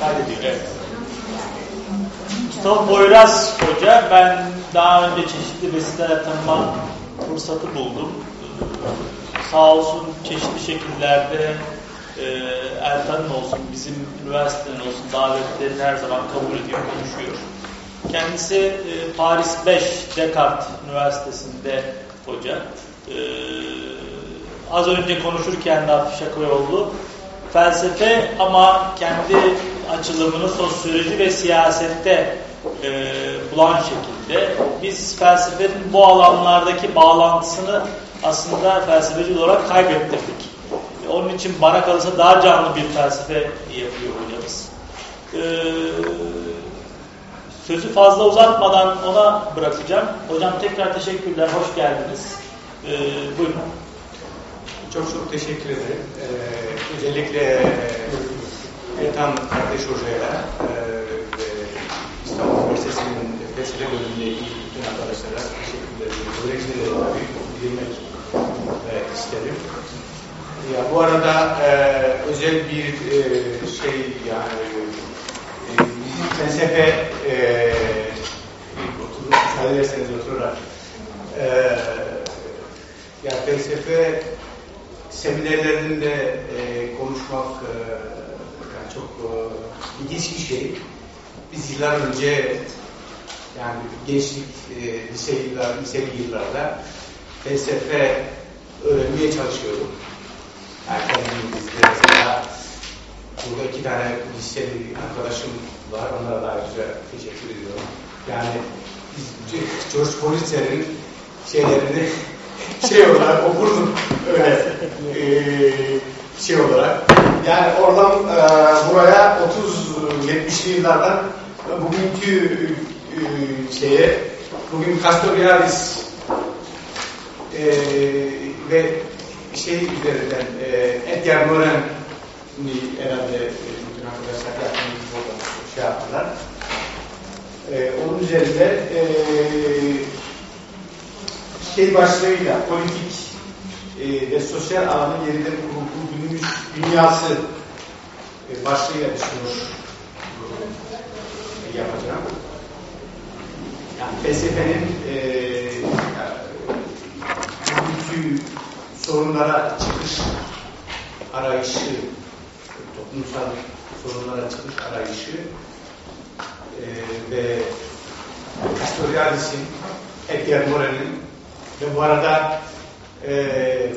Kaydediyor, evet. Mustafa Boyraz Hoca, ben daha önce çeşitli vesileler tanıma fırsatı buldum. Sağ olsun çeşitli şekillerde e, Ertan'ın olsun, bizim üniversitenin olsun davetlerini her zaman kabul ediyor, konuşuyor. Kendisi e, Paris 5 Descartes Üniversitesi'nde hoca. E, az önce konuşurken de oldu. Felsefe ama kendi açılımını sosyoloji ve siyasette e, bulan şekilde biz felsefenin bu alanlardaki bağlantısını aslında felsefeci olarak kaybettirdik. Onun için bana kalırsa daha canlı bir felsefe yapıyor hocamız. Ee, sözü fazla uzatmadan ona bırakacağım. Hocam tekrar teşekkürler, hoş geldiniz. Ee, buyurun. Çok çok teşekkür ederim. Ee, özellikle Ertan Kardeş Hoca'ya e, ve İstanbul Üniversitesi'nin felsefe bölümünde iyi bütün arkadaşlara teşekkür ederim. Öğrencilere tabii bilmek e, isterim. Ya bu arada e, özel bir e, şey yani e, felsefe e, müsaade ederseniz oturarak e, ya felsefe seminerlerinde e, konuşmak e, yani çok e, ilginç bir şey. Biz yıllar önce yani gençlik, e, lise yıllar, liseli yıllarda felsefe öğrenmeye çalışıyorduk. Yani kendimizde mesela burada iki tane liseli arkadaşım var. Onlara da ayrıca teşekkür ediyorum. Yani biz George Politzer'in şeylerini şey olarak okurdum öyle e, şey olarak. Yani oradan e, buraya 30-70'li yıllardan bugünkü e, şeye bugün Castoriadis e, ve şey üzerinden e, Edgar Morin herhalde e, bütün arkadaşlar yakın şey yaptılar. E, onun üzerinde e, şey başlığıyla politik e, ve sosyal alanın yerinde kurulduğu günümüz dünyası e, başlığıyla düşünür e, yapacağım. Yani felsefenin e, bugünkü sorunlara çıkış arayışı, toplumsal sorunlara çıkış arayışı e, ve Castoriadis'in, Edgar Morin'in ve bu arada e,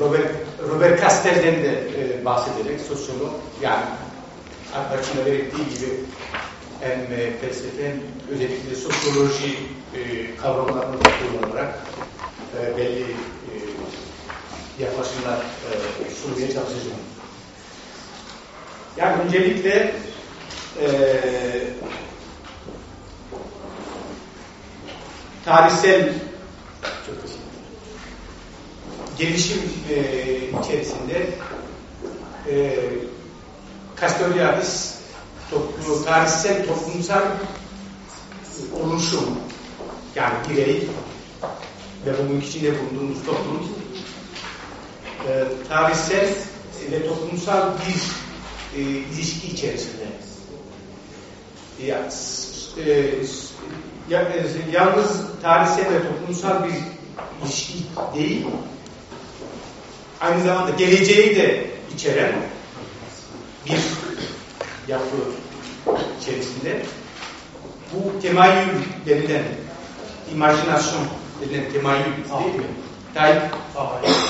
Robert, Robert Castell'den de e, bahsederek sosyolog yani başında belirttiği gibi hem e, felsefe özellikle sosyoloji e, kavramlarını kullanarak e, belli e, yaklaşımlar e, sunmaya çalışacağım. Yani öncelikle e, tarihsel gelişim e, içerisinde e, Castoriadis toplu, tarihsel toplumsal oluşum yani birey ve bugün içinde bulunduğumuz toplum e, tarihsel ve toplumsal bir e, ilişki içerisinde. Ya, e, e, yalnız tarihsel ve toplumsal bir ilişki değil, aynı zamanda geleceği de içeren bir yapı içerisinde bu temayül denilen imajinasyon denilen temayül değil mi? Tahayyül,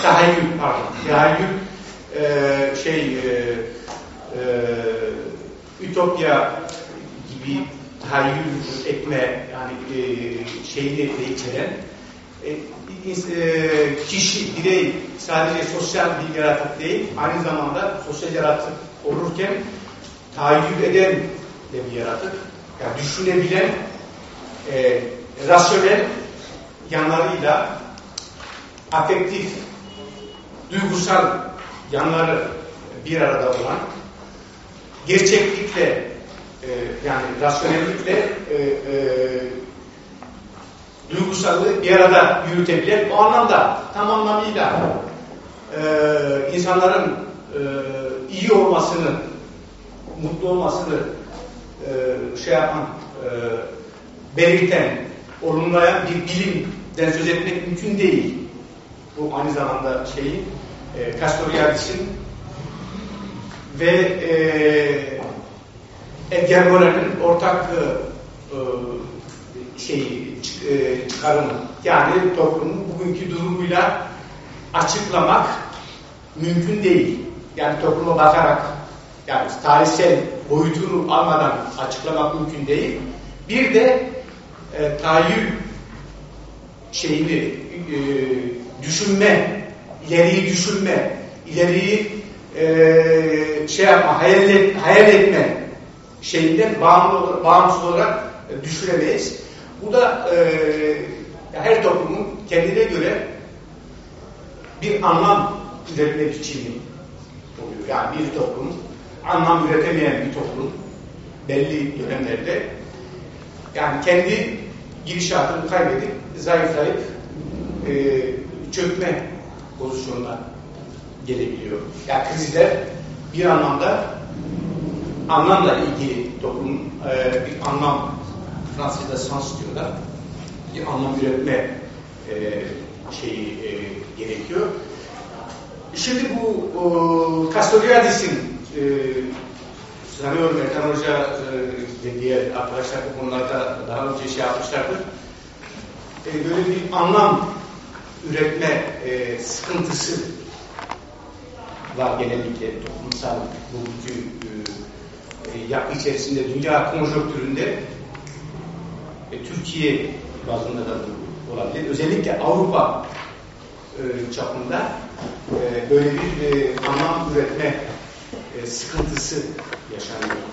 tahayyül pardon. Tahayyül e, şey e, e, ütopya gibi tahayyül etme yani e, şeyini de içeren e, e, kişi, birey sadece sosyal bir yaratık değil, aynı zamanda sosyal yaratık olurken tahayyül eden de bir yaratık. Yani düşünebilen, e, rasyonel yanlarıyla afektif, duygusal yanları bir arada olan, gerçeklikle e, yani rasyonellikle e, e, duygusallığı bir arada yürütebilen o anlamda tam anlamıyla e, insanların e, iyi olmasını, mutlu olmasını e, şey yapan, e, belirten, olumlayan bir bilimden söz etmek mümkün değil. Bu aynı zamanda şeyi e, Castoriadis'in ve e, Edgar Morin'in ortak e, e şeyi çıkarımı. Yani toplumun bugünkü durumuyla açıklamak mümkün değil. Yani topluma bakarak yani tarihsel boyutunu almadan açıklamak mümkün değil. Bir de e, tahayyül şeyini e, düşünme, ileriyi düşünme, ileriyi e, şey yapma, hayal, et, hayal etme şeyinden bağımlı, bağımsız olarak e, düşüremeyiz. Bu da e, her toplumun kendine göre bir anlam üretme biçimi oluyor. Yani bir toplum anlam üretemeyen bir toplum belli dönemlerde yani kendi gidişatını kaybedip zayıflayıp e, çökme pozisyonuna gelebiliyor. Yani krizler bir anlamda anlamla ilgili toplum e, bir anlam Fransızca sans diyorlar. Bir anlam üretme e, şeyi e, gerekiyor. Şimdi bu o, Castoriadis'in e, sanıyorum Erkan Hoca e, diğer arkadaşlar bu konularda daha önce şey yapmışlardır. E, böyle bir anlam üretme e, sıkıntısı var genellikle toplumsal bugünkü e, e, yapı içerisinde, dünya konjonktüründe e, Türkiye bazında da olabilir. Özellikle Avrupa e, çapında e, böyle bir e, anlam üretme e, sıkıntısı yaşanıyor.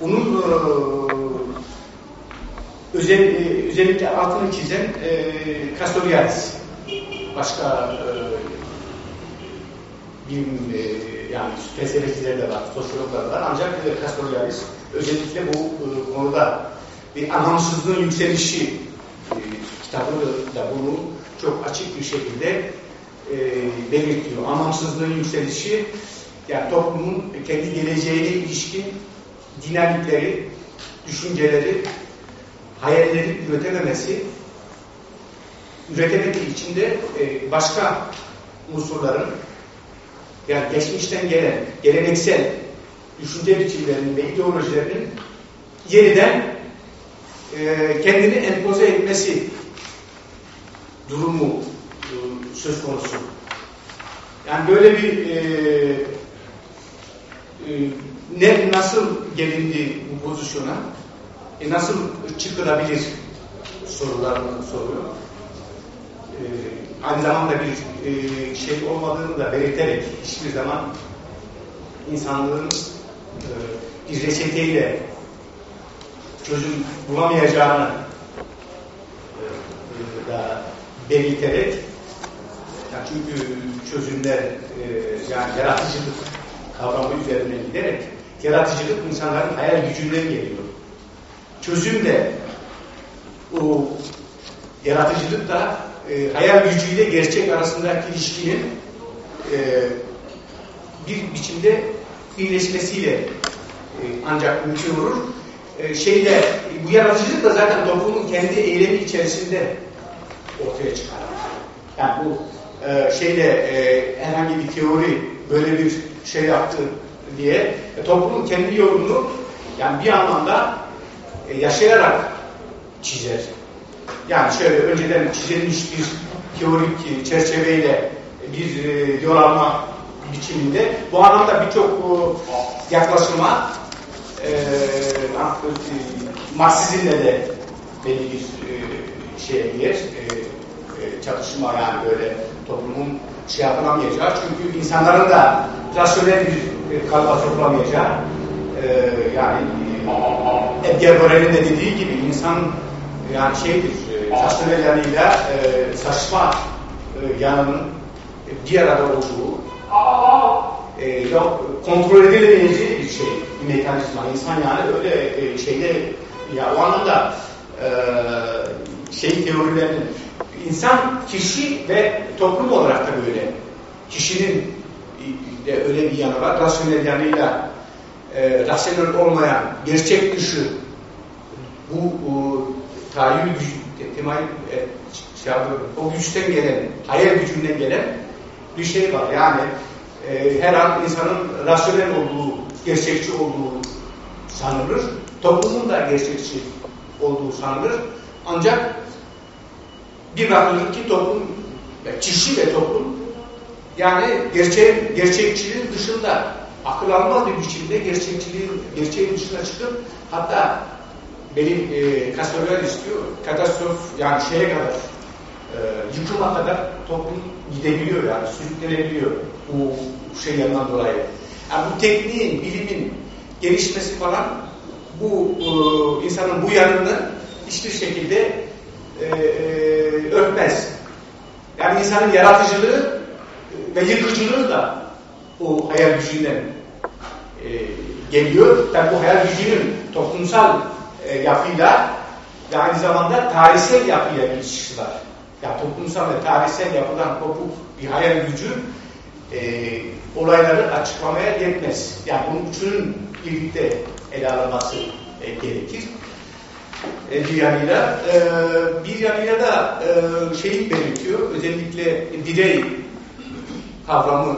Bunun e, özel, e, özellikle altını çizen e, Castoriadis. Başka e, bilim e, yani felsefeciler de var, sosyologlar var. Ancak e, Castoriadis özellikle bu e, konuda bir anlamsızlığın yükselişi e, kitabı da bunu çok açık bir şekilde e, belirtiyor. Anlamsızlığın yükselişi yani toplumun kendi geleceğine ilişkin dinamikleri, düşünceleri, hayalleri üretememesi, üretemediği için de e, başka unsurların yani geçmişten gelen geleneksel düşünce biçimlerinin ve ideolojilerinin yeniden e, kendini empoze etmesi durumu e, söz konusu. Yani böyle bir e, e, ne nasıl gelindi bu pozisyona, e, nasıl çıkılabilir sorularını soruyor. E, aynı zamanda bir e, şey olmadığını da belirterek hiçbir zaman insanlığın e, bir reçeteyle çözüm bulamayacağını da belirterek yani çünkü çözümler e, yani yaratıcılık kavramı üzerine giderek yaratıcılık insanların hayal gücünden geliyor. Çözüm de o yaratıcılık da e, hayal gücüyle gerçek arasındaki ilişkinin e, bir biçimde birleşmesiyle e, ancak mümkün olur. E, şeyde bu yaratıcılık da zaten toplumun kendi eylemi içerisinde ortaya çıkar. Yani bu e, şeyde e, herhangi bir teori böyle bir şey yaptı diye e, toplumun kendi yorumunu yani bir anlamda yaşayarak çizer. Yani şöyle önceden çizilmiş bir teorik çerçeveyle bir e, yol alma biçiminde bu anlamda birçok yaklaşıma Marksizmle de belli bir e, şeye girer. E, e, çatışma yani böyle toplumun şey yapılamayacağı. Çünkü insanların da rasyonel bir kalıba sokulamayacağı. E, yani Edgar Morin'in de dediği gibi insan yani şeydir saçma yanıyla e, saçma e, yanının bir arada olduğu e, kontrol edilemeyeceği bir şey mekanizma insan yani öyle e, şeyde ya o anlamda e, şey teorilerinin insan kişi ve toplum olarak da böyle kişinin de öyle bir yanı var. Rasyonel yanıyla e, rasyonel olmayan, gerçek dışı bu e, tahayyül gücü, temayül, e, şey o güçten gelen, hayal gücünden gelen bir şey var. Yani e, her an insanın rasyonel olduğu, gerçekçi olduğu sanılır. Toplumun da gerçekçi olduğu sanılır. Ancak bir bakılır ki toplum, kişi ve toplum yani gerçeğin, gerçekçiliğin dışında akıl almaz biçimde gerçekçiliğin, gerçeğin dışına çıkıp hatta benim e, Castoriadis istiyor katastrof yani şeye kadar e, yıkıma kadar toplum gidebiliyor yani sürüklenebiliyor bu şey yanından dolayı. Yani bu tekniğin, bilimin gelişmesi falan bu e, insanın bu yanını hiçbir şekilde e, e, örtmez. Yani insanın yaratıcılığı ve yıkıcılığı da o hayal gücünden e, geliyor. Tabi bu hayal gücünün toplumsal e, yapıyla ve aynı zamanda tarihsel yapıyla ilişkisi var. Yani toplumsal ve tarihsel yapıdan kopuk bir hayal gücü e, olayları açıklamaya yetmez. Yani bunun üçünün birlikte ele alınması e, gerekir. E, bir yanıyla. E, bir yanıyla da e, şeyi belirtiyor. Özellikle birey kavramı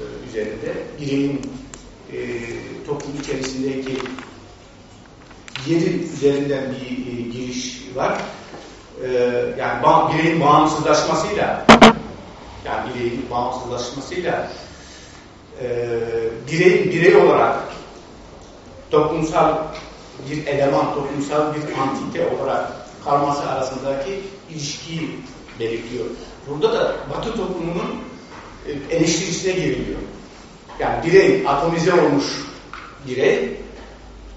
e, üzerinde bireyin e, toplum içerisindeki yeri üzerinden bir e, giriş var. E, yani ba bireyin bağımsızlaşmasıyla yani bireyin bağımsızlaşmasıyla e, bireyin birey olarak toplumsal bir eleman, toplumsal bir antite olarak kalması arasındaki ilişkiyi belirtiyor. Burada da Batı toplumunun e, eleştirisine giriliyor. Yani birey, atomize olmuş birey,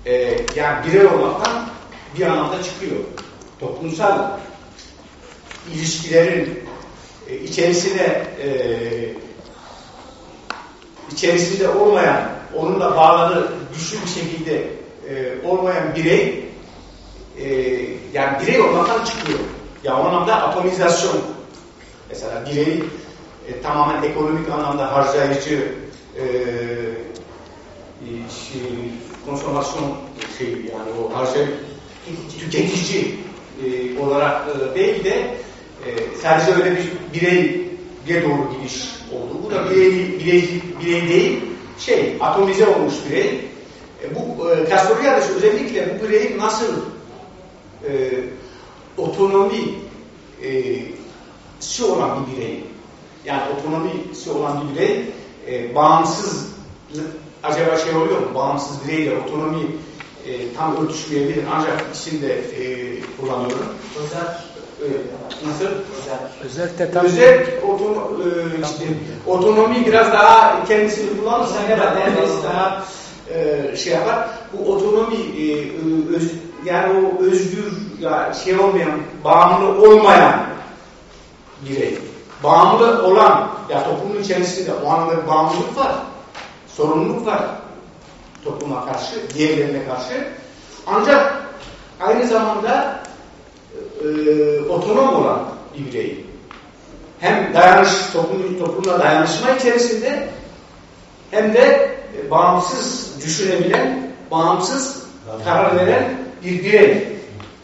e, yani birey olmaktan bir anlamda çıkıyor. Toplumsal ilişkilerin e, içerisine e, içerisinde olmayan, onunla bağları güçlü bir şekilde e, olmayan birey e, yani birey olmaktan çıkıyor. Ya o anlamda atomizasyon mesela birey e, tamamen ekonomik anlamda harcayıcı e, şey, konsomasyon şey yani o harcay tüketici e, olarak e, değil de e, sadece öyle bir bireye doğru gidiş oldu. Bu da birey, birey, birey değil, şey atomize olmuş birey. E, bu e, Castoriadis özellikle bu bireyin nasıl e, otonomi e, olan bir birey yani otonomisi olan bir birey e, bağımsız acaba şey oluyor mu? Bağımsız bireyle otonomi e, tam örtüşmeyebilir ancak ikisini de e, kullanıyorum. Özel nasıl? Özel. Özel tetam. Özel otom, e, işte, otonomi biraz daha kendisini kullanırsa herhalde daha e, şey yapar. Bu otonomi e, öz, yani o özgür ya şey olmayan, bağımlı olmayan birey bağımlı olan, ya toplumun içerisinde o anlamda bir bağımlılık var, sorumluluk var topluma karşı, diğerlerine karşı. Ancak aynı zamanda e, otonom olan bir birey. Hem dayanış, toplum, toplumla dayanışma içerisinde hem de e, bağımsız düşünebilen, bağımsız karar veren bir birey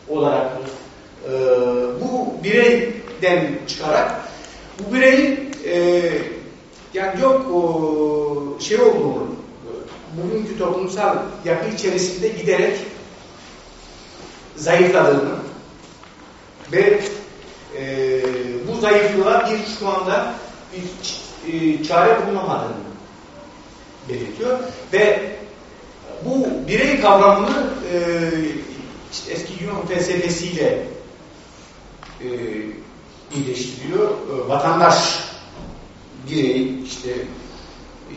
olarak e, bu bireyden çıkarak bu bireyin e, yani yok o, şey olduğunu bugünkü toplumsal yapı içerisinde giderek zayıfladığını ve e, bu zayıflığa bir şu anda bir e, çare bulunamadığını belirtiyor ve bu birey kavramını e, işte eski Yunan felsefesiyle e, iyileştiriyor. Ee, vatandaş birey, işte e,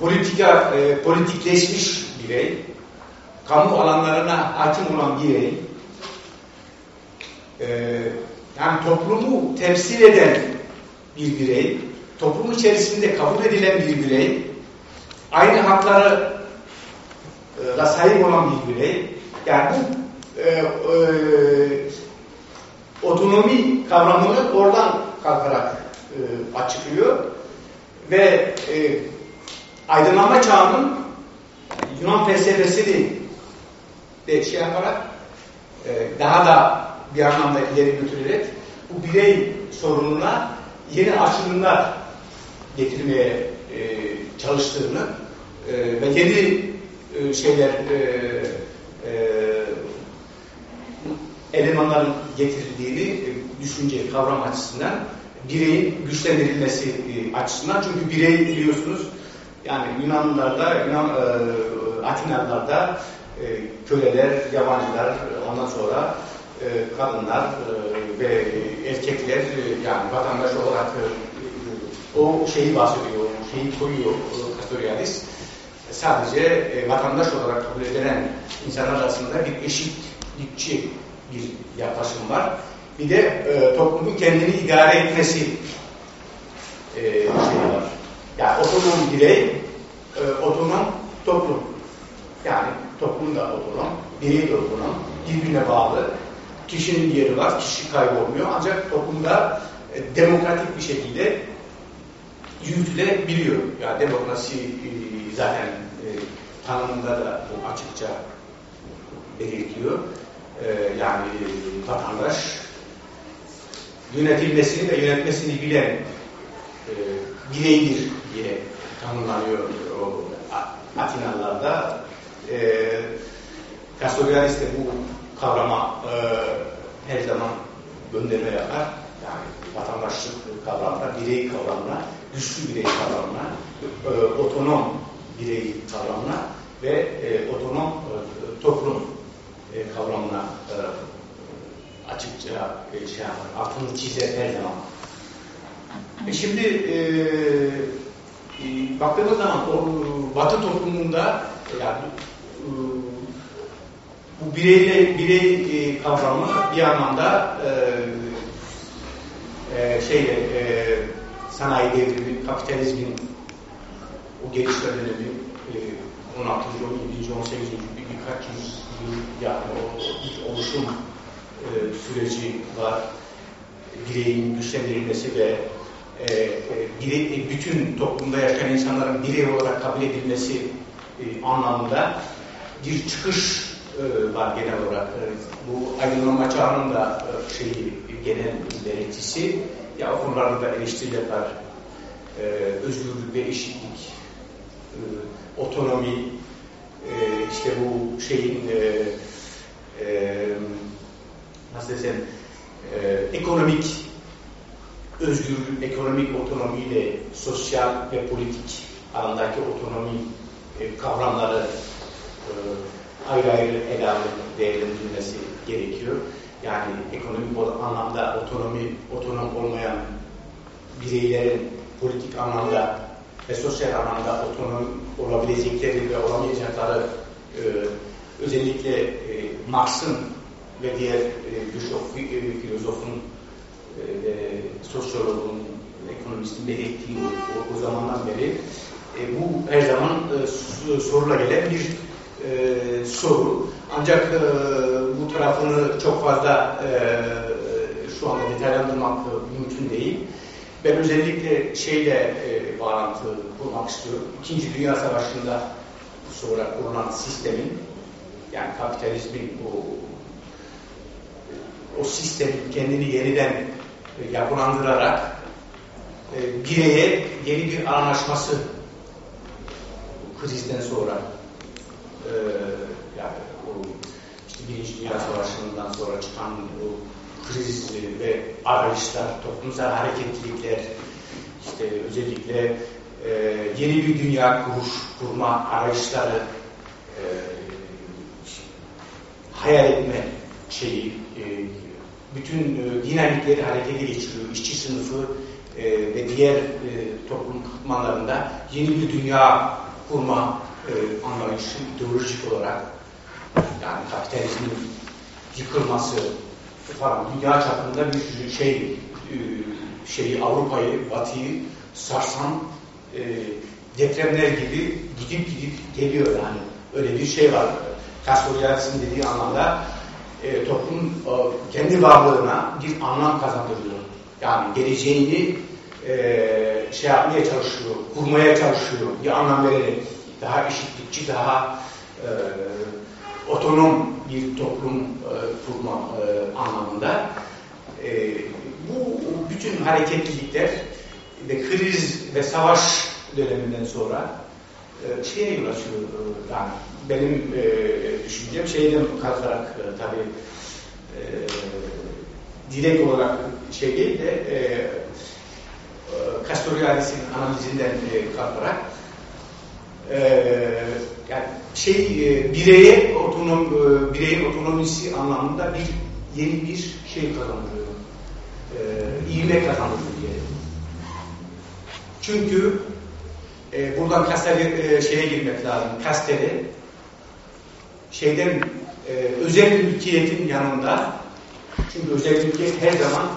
politika, e, politikleşmiş birey, kamu alanlarına hakim olan birey, e, yani toplumu temsil eden bir birey, toplum içerisinde kabul edilen bir birey, aynı haklara da sahip olan bir birey, yani bu e, e, otonomi kavramını oradan kalkarak e, açıklıyor. ve e, aydınlanma çağının Yunan felsefesini de şey yaparak e, daha da bir anlamda ileri götürerek bu birey sorununa yeni açılımlar getirmeye e, çalıştığını e, ve yeni e, şeyler e, e, elemanların getirildiğini e, düşünce, kavram açısından bireyin güçlendirilmesi e, açısından. Çünkü birey biliyorsunuz yani Yunanlılarda, Yunan e, Atinalılarda e, köleler, yabancılar, ondan sonra e, kadınlar e, ve erkekler e, yani vatandaş olarak o şeyi bahsediyor, o şeyi koyuyor e. Sadece vatandaş olarak kabul edilen insanlar arasında bir eşitlikçi bir yaklaşım var. Bir de toplumun kendini idare etmesi e, şeyi var. Yani otonom birey, e, otonom toplum. Yani toplum da otonom, birey de otonom, birbirine bağlı. Kişinin yeri var, kişi kaybolmuyor. Ancak toplumda e, demokratik bir şekilde yürütülebiliyor. Yani demokrasi e, zaten e, tanımında da açıkça belirtiyor. E, yani vatandaş yönetilmesini ve yönetmesini bilen e, bireydir diye tanımlanıyor o Atinalılarda. E, Castoriadis de bu kavrama e, her zaman gönderme yapar. Yani vatandaşlık kavramına, birey kavramına, güçlü birey kavramına, e, otonom birey kavramına ve e, otonom e, toplum e, kavramına e, açıkça e, şey yapar, altını çizer her zaman. E şimdi e, e, baktığımız zaman o, Batı toplumunda yani e, bireyle birey e, kavramı bir anlamda e, e, şeyle e, sanayi devrimi, kapitalizmin o gelişme dönemi e, 16. 17. 18. Bir, birkaç yüz yıl yani o ilk oluşum e, süreci var. Bireyin güçlendirilmesi ve e, e, e, bütün toplumda yaşayan insanların birey olarak kabul edilmesi e, anlamında bir çıkış var genel olarak. E, bu aydınlanma çağının da e, şeyi, genel belirtisi. Ya o da eleştiriler var. E, özgürlük ve eşitlik, e, otonomi, e, işte bu şeyin e, e, nasıl desem e, ekonomik özgürlük, ekonomik otonomiyle sosyal ve politik alandaki otonomi e, kavramları e, ayrı ayrı ele alınıp değerlendirilmesi gerekiyor. Yani ekonomik anlamda otonomi, otonom olmayan bireylerin politik anlamda ve sosyal anlamda otonom olabilecekleri ve olamayacakları e, özellikle e, Marx'ın ve diğer e, birçok e, filozofun e, sosyologun, ekonomistin belirttiği o, o zamandan beri e, bu her zaman e, sorula gelen bir e, soru. Ancak e, bu tarafını çok fazla e, şu anda detaylandırmak mümkün değil. Ben özellikle şeyle e, bağlantı kurmak istiyorum. İkinci Dünya Savaşı'nda sonra kurulan sistemin yani kapitalizmin o o sistem kendini yeniden yapılandırarak e, bireye yeni bir anlaşması krizden sonra e, yani o işte Birinci Dünya Savaşı'ndan sonra çıkan bu kriz ve arayışlar, toplumsal hareketlilikler, işte özellikle e, yeni bir dünya kuruş, kurma arayışları e, hayal etme şeyi e, bütün e, dinamikleri harekete geçiriyor. İşçi sınıfı e, ve diğer e, toplum katmanlarında yeni bir dünya kurma e, anlayışı ideolojik olarak yani kapitalizmin yıkılması falan dünya çapında bir şey e, şeyi Avrupa'yı, Batı'yı sarsan e, depremler gibi gidip gidip geliyor yani. Öyle bir şey var. Castoriadis'in dediği anlamda e, toplum e, kendi varlığına bir anlam kazandırıyor. Yani geleceğini e, şey yapmaya çalışıyor, kurmaya çalışıyor, bir anlam vererek daha eşitlikçi, daha e, otonom bir toplum e, kurma e, anlamında. E, bu bütün hareketlilikler ve kriz ve savaş döneminden sonra e, şeye yol açıyor. E, yani benim e, düşüncem şeyden kalkarak e, tabii e, direkt olarak şey değil de e, e, Castoriadis'in analizinden e, kalkarak yani şey e, bireye otonom e, bireyin otonomisi anlamında bir yeni bir şey kazandırıyor. E, ivme kazandırıyor diye. Çünkü e, buradan Kastel'e şeye girmek lazım. Kastel'e şeyden e, özel mülkiyetin yanında çünkü özel mülkiyet her zaman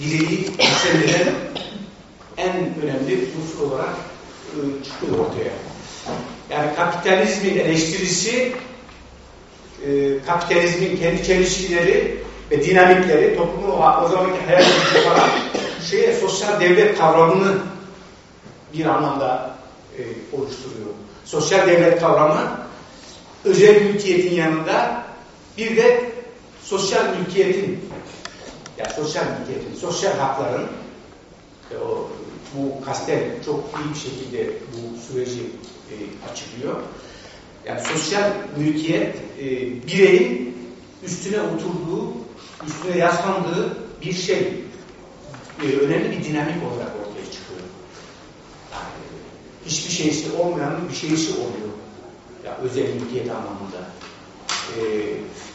bireyi yükseltilen en önemli unsur olarak e, çıkıyor ortaya. Yani kapitalizmin eleştirisi e, kapitalizmin kendi çelişkileri ve dinamikleri toplumu o zamanki hayal yaparak şeye sosyal devlet kavramını bir anlamda e, oluşturuyor. Sosyal devlet kavramı özel mülkiyetin yanında bir de sosyal mülkiyetin yani sosyal mülkiyetin, sosyal hakların e, o, bu Kastel çok iyi bir şekilde bu süreci e, açıklıyor. Yani sosyal mülkiyet e, bireyin üstüne oturduğu, üstüne yaslandığı bir şey. E, önemli bir dinamik olarak ortaya çıkıyor. Yani, hiçbir şeysi olmayan bir şeysi oluyor. Ya özel mülkiyet anlamında. E,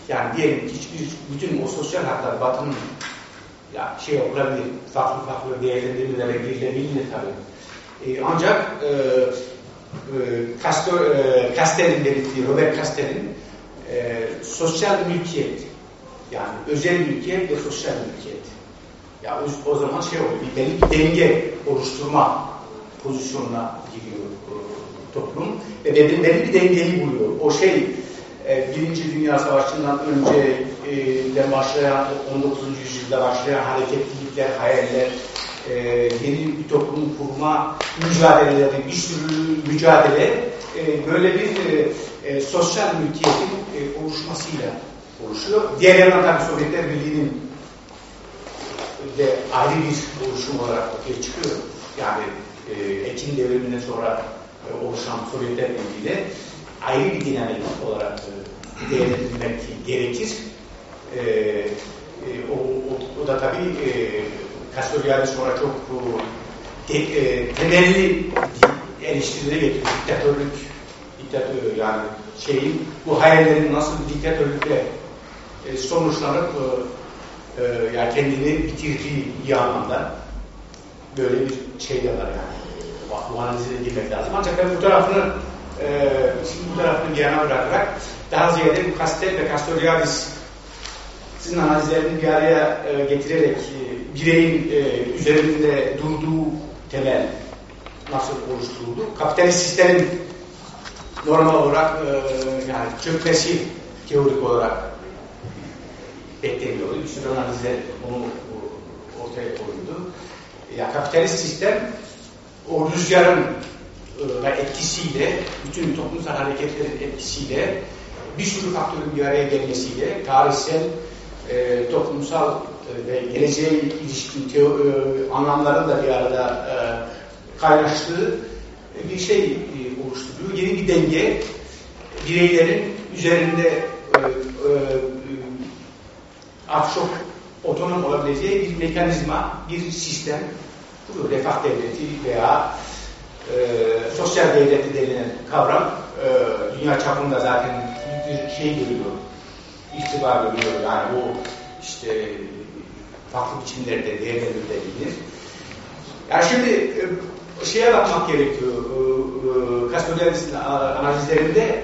yani diyelim hiçbir bütün o sosyal haklar Batı'nın ya şey olabilir, farklı farklı değerlendirmelere girilebilir tabii. E, ancak e, e, Castor, e, belirttiği, Robert Castell'in e, sosyal mülkiyet yani özel mülkiyet ve sosyal mülkiyet. Ya o, o zaman şey oluyor, bir belli bir denge oluşturma pozisyonuna giriyor e, toplum ve belli, belli bir dengeyi buluyor. O şey e, Birinci Dünya Savaşı'ndan önce e, başlayan 19. yüzyılda başlayan hareketlilikler, hayaller, e, yeni bir toplum kurma mücadeleleri, bir sürü mücadele e, böyle bir e, e, sosyal mülkiyetin e, oluşmasıyla oluşuyor. Diğer yandan tabii Sovyetler Birliği'nin de ayrı bir oluşum olarak ortaya çıkıyor. Yani e, Ekim devriminden sonra e, oluşan Sovyetler Birliği'yle ayrı bir dinamik olarak e, değerlendirmek gerekir. E, e, o, o, o da tabii e, Castoriadis sonra çok e, e, temelli eleştirilere getiriyor. Diktatörlük, diktatör yani şeyin bu hayallerin nasıl diktatörlükle e, sonuçlanıp e, e, yani kendini bitirdiği bir anlamda böyle bir şey de var yani. Bu analize girmek lazım. Ancak ben bu tarafını e, bu tarafını bir yana bırakarak daha ziyade bu Castel ve Castoriadis sizin analizlerini bir araya e, getirerek e, bireyin e, üzerinde durduğu temel nasıl oluşturuldu? Kapitalist sistemin normal olarak e, yani çökmesi teorik olarak bekleniyordu. Sürü analizler bunu ortaya koydu. Ya kapitalist sistem o rüzgarın e, etkisiyle, bütün toplumsal hareketlerin etkisiyle bir sürü faktörün bir araya gelmesiyle tarihsel e, toplumsal e, ve geleceğe ilişkin e, anlamların da bir arada e, kaynaştığı bir şey e, oluşturuyor. Yeni bir denge bireylerin üzerinde e, e, az çok otonom olabileceği bir mekanizma, bir sistem kuruyor. Refah devleti veya e, sosyal devleti denilen kavram e, dünya çapında zaten bir şey görüyor ihtibar görüyor. Yani bu işte farklı biçimlerde değerlendirilebilir. Yani şimdi e, şeye bakmak gerekiyor. Kastodianis'in e, analizlerinde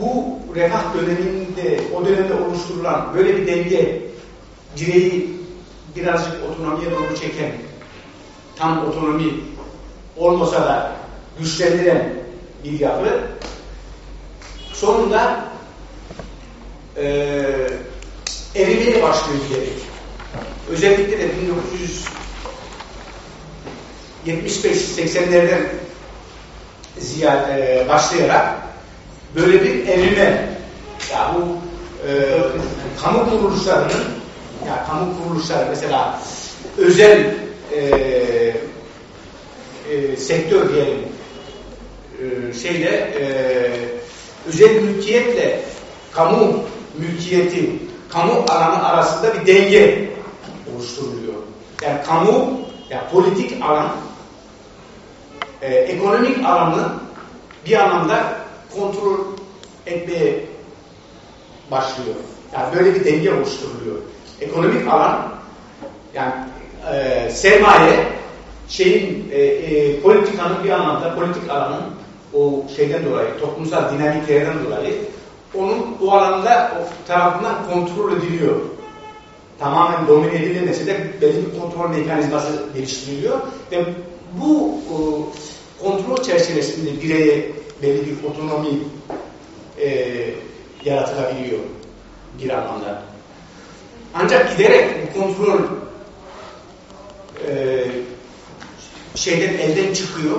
bu refah döneminde, o dönemde oluşturulan böyle bir denge bireyi birazcık otonomiye doğru çeken, tam otonomi olmasa da güçlendiren bir yapı sonunda e, erimeye başlıyor giderek. Özellikle de 75-80'lerden ziyade başlayarak böyle bir eline ya bu e, kamu kuruluşlarının ya kamu kuruluşları mesela özel e, e, sektör diyelim e, şeyle e, özel mülkiyetle kamu mülkiyeti kamu alanı arasında bir denge oluşturuluyor. Yani kamu yani politik alan e, ekonomik alanı bir anlamda kontrol etmeye başlıyor. Yani böyle bir denge oluşturuluyor. Ekonomik alan yani e, sermaye şeyin e, e, politikanın bir anlamda politik alanın o şeyden dolayı toplumsal dinamiklerden dolayı onun o alanda o tarafından kontrol ediliyor. Tamamen domine edilmese de belli bir kontrol mekanizması geliştiriliyor ve bu o, kontrol çerçevesinde bireye belli bir otonomi e, yaratılabiliyor bir anlamda. Ancak giderek bu kontrol e, şeyden elden çıkıyor.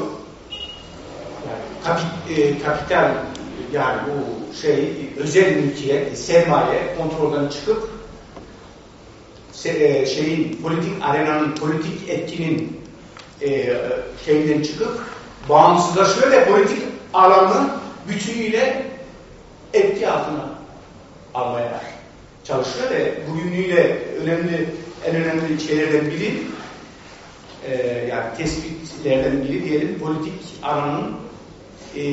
Yani kapit, e, kapital yani bu şey özel mülkiyet, sermaye kontrolden çıkıp e, şeyin politik arenanın, politik etkinin e, şeyinden çıkıp bağımsızlaşıyor ve politik alanın bütünüyle etki altına almaya çalışıyor ve bugünüyle önemli en önemli şeylerden biri e, yani tespitlerden biri diyelim politik alanın e,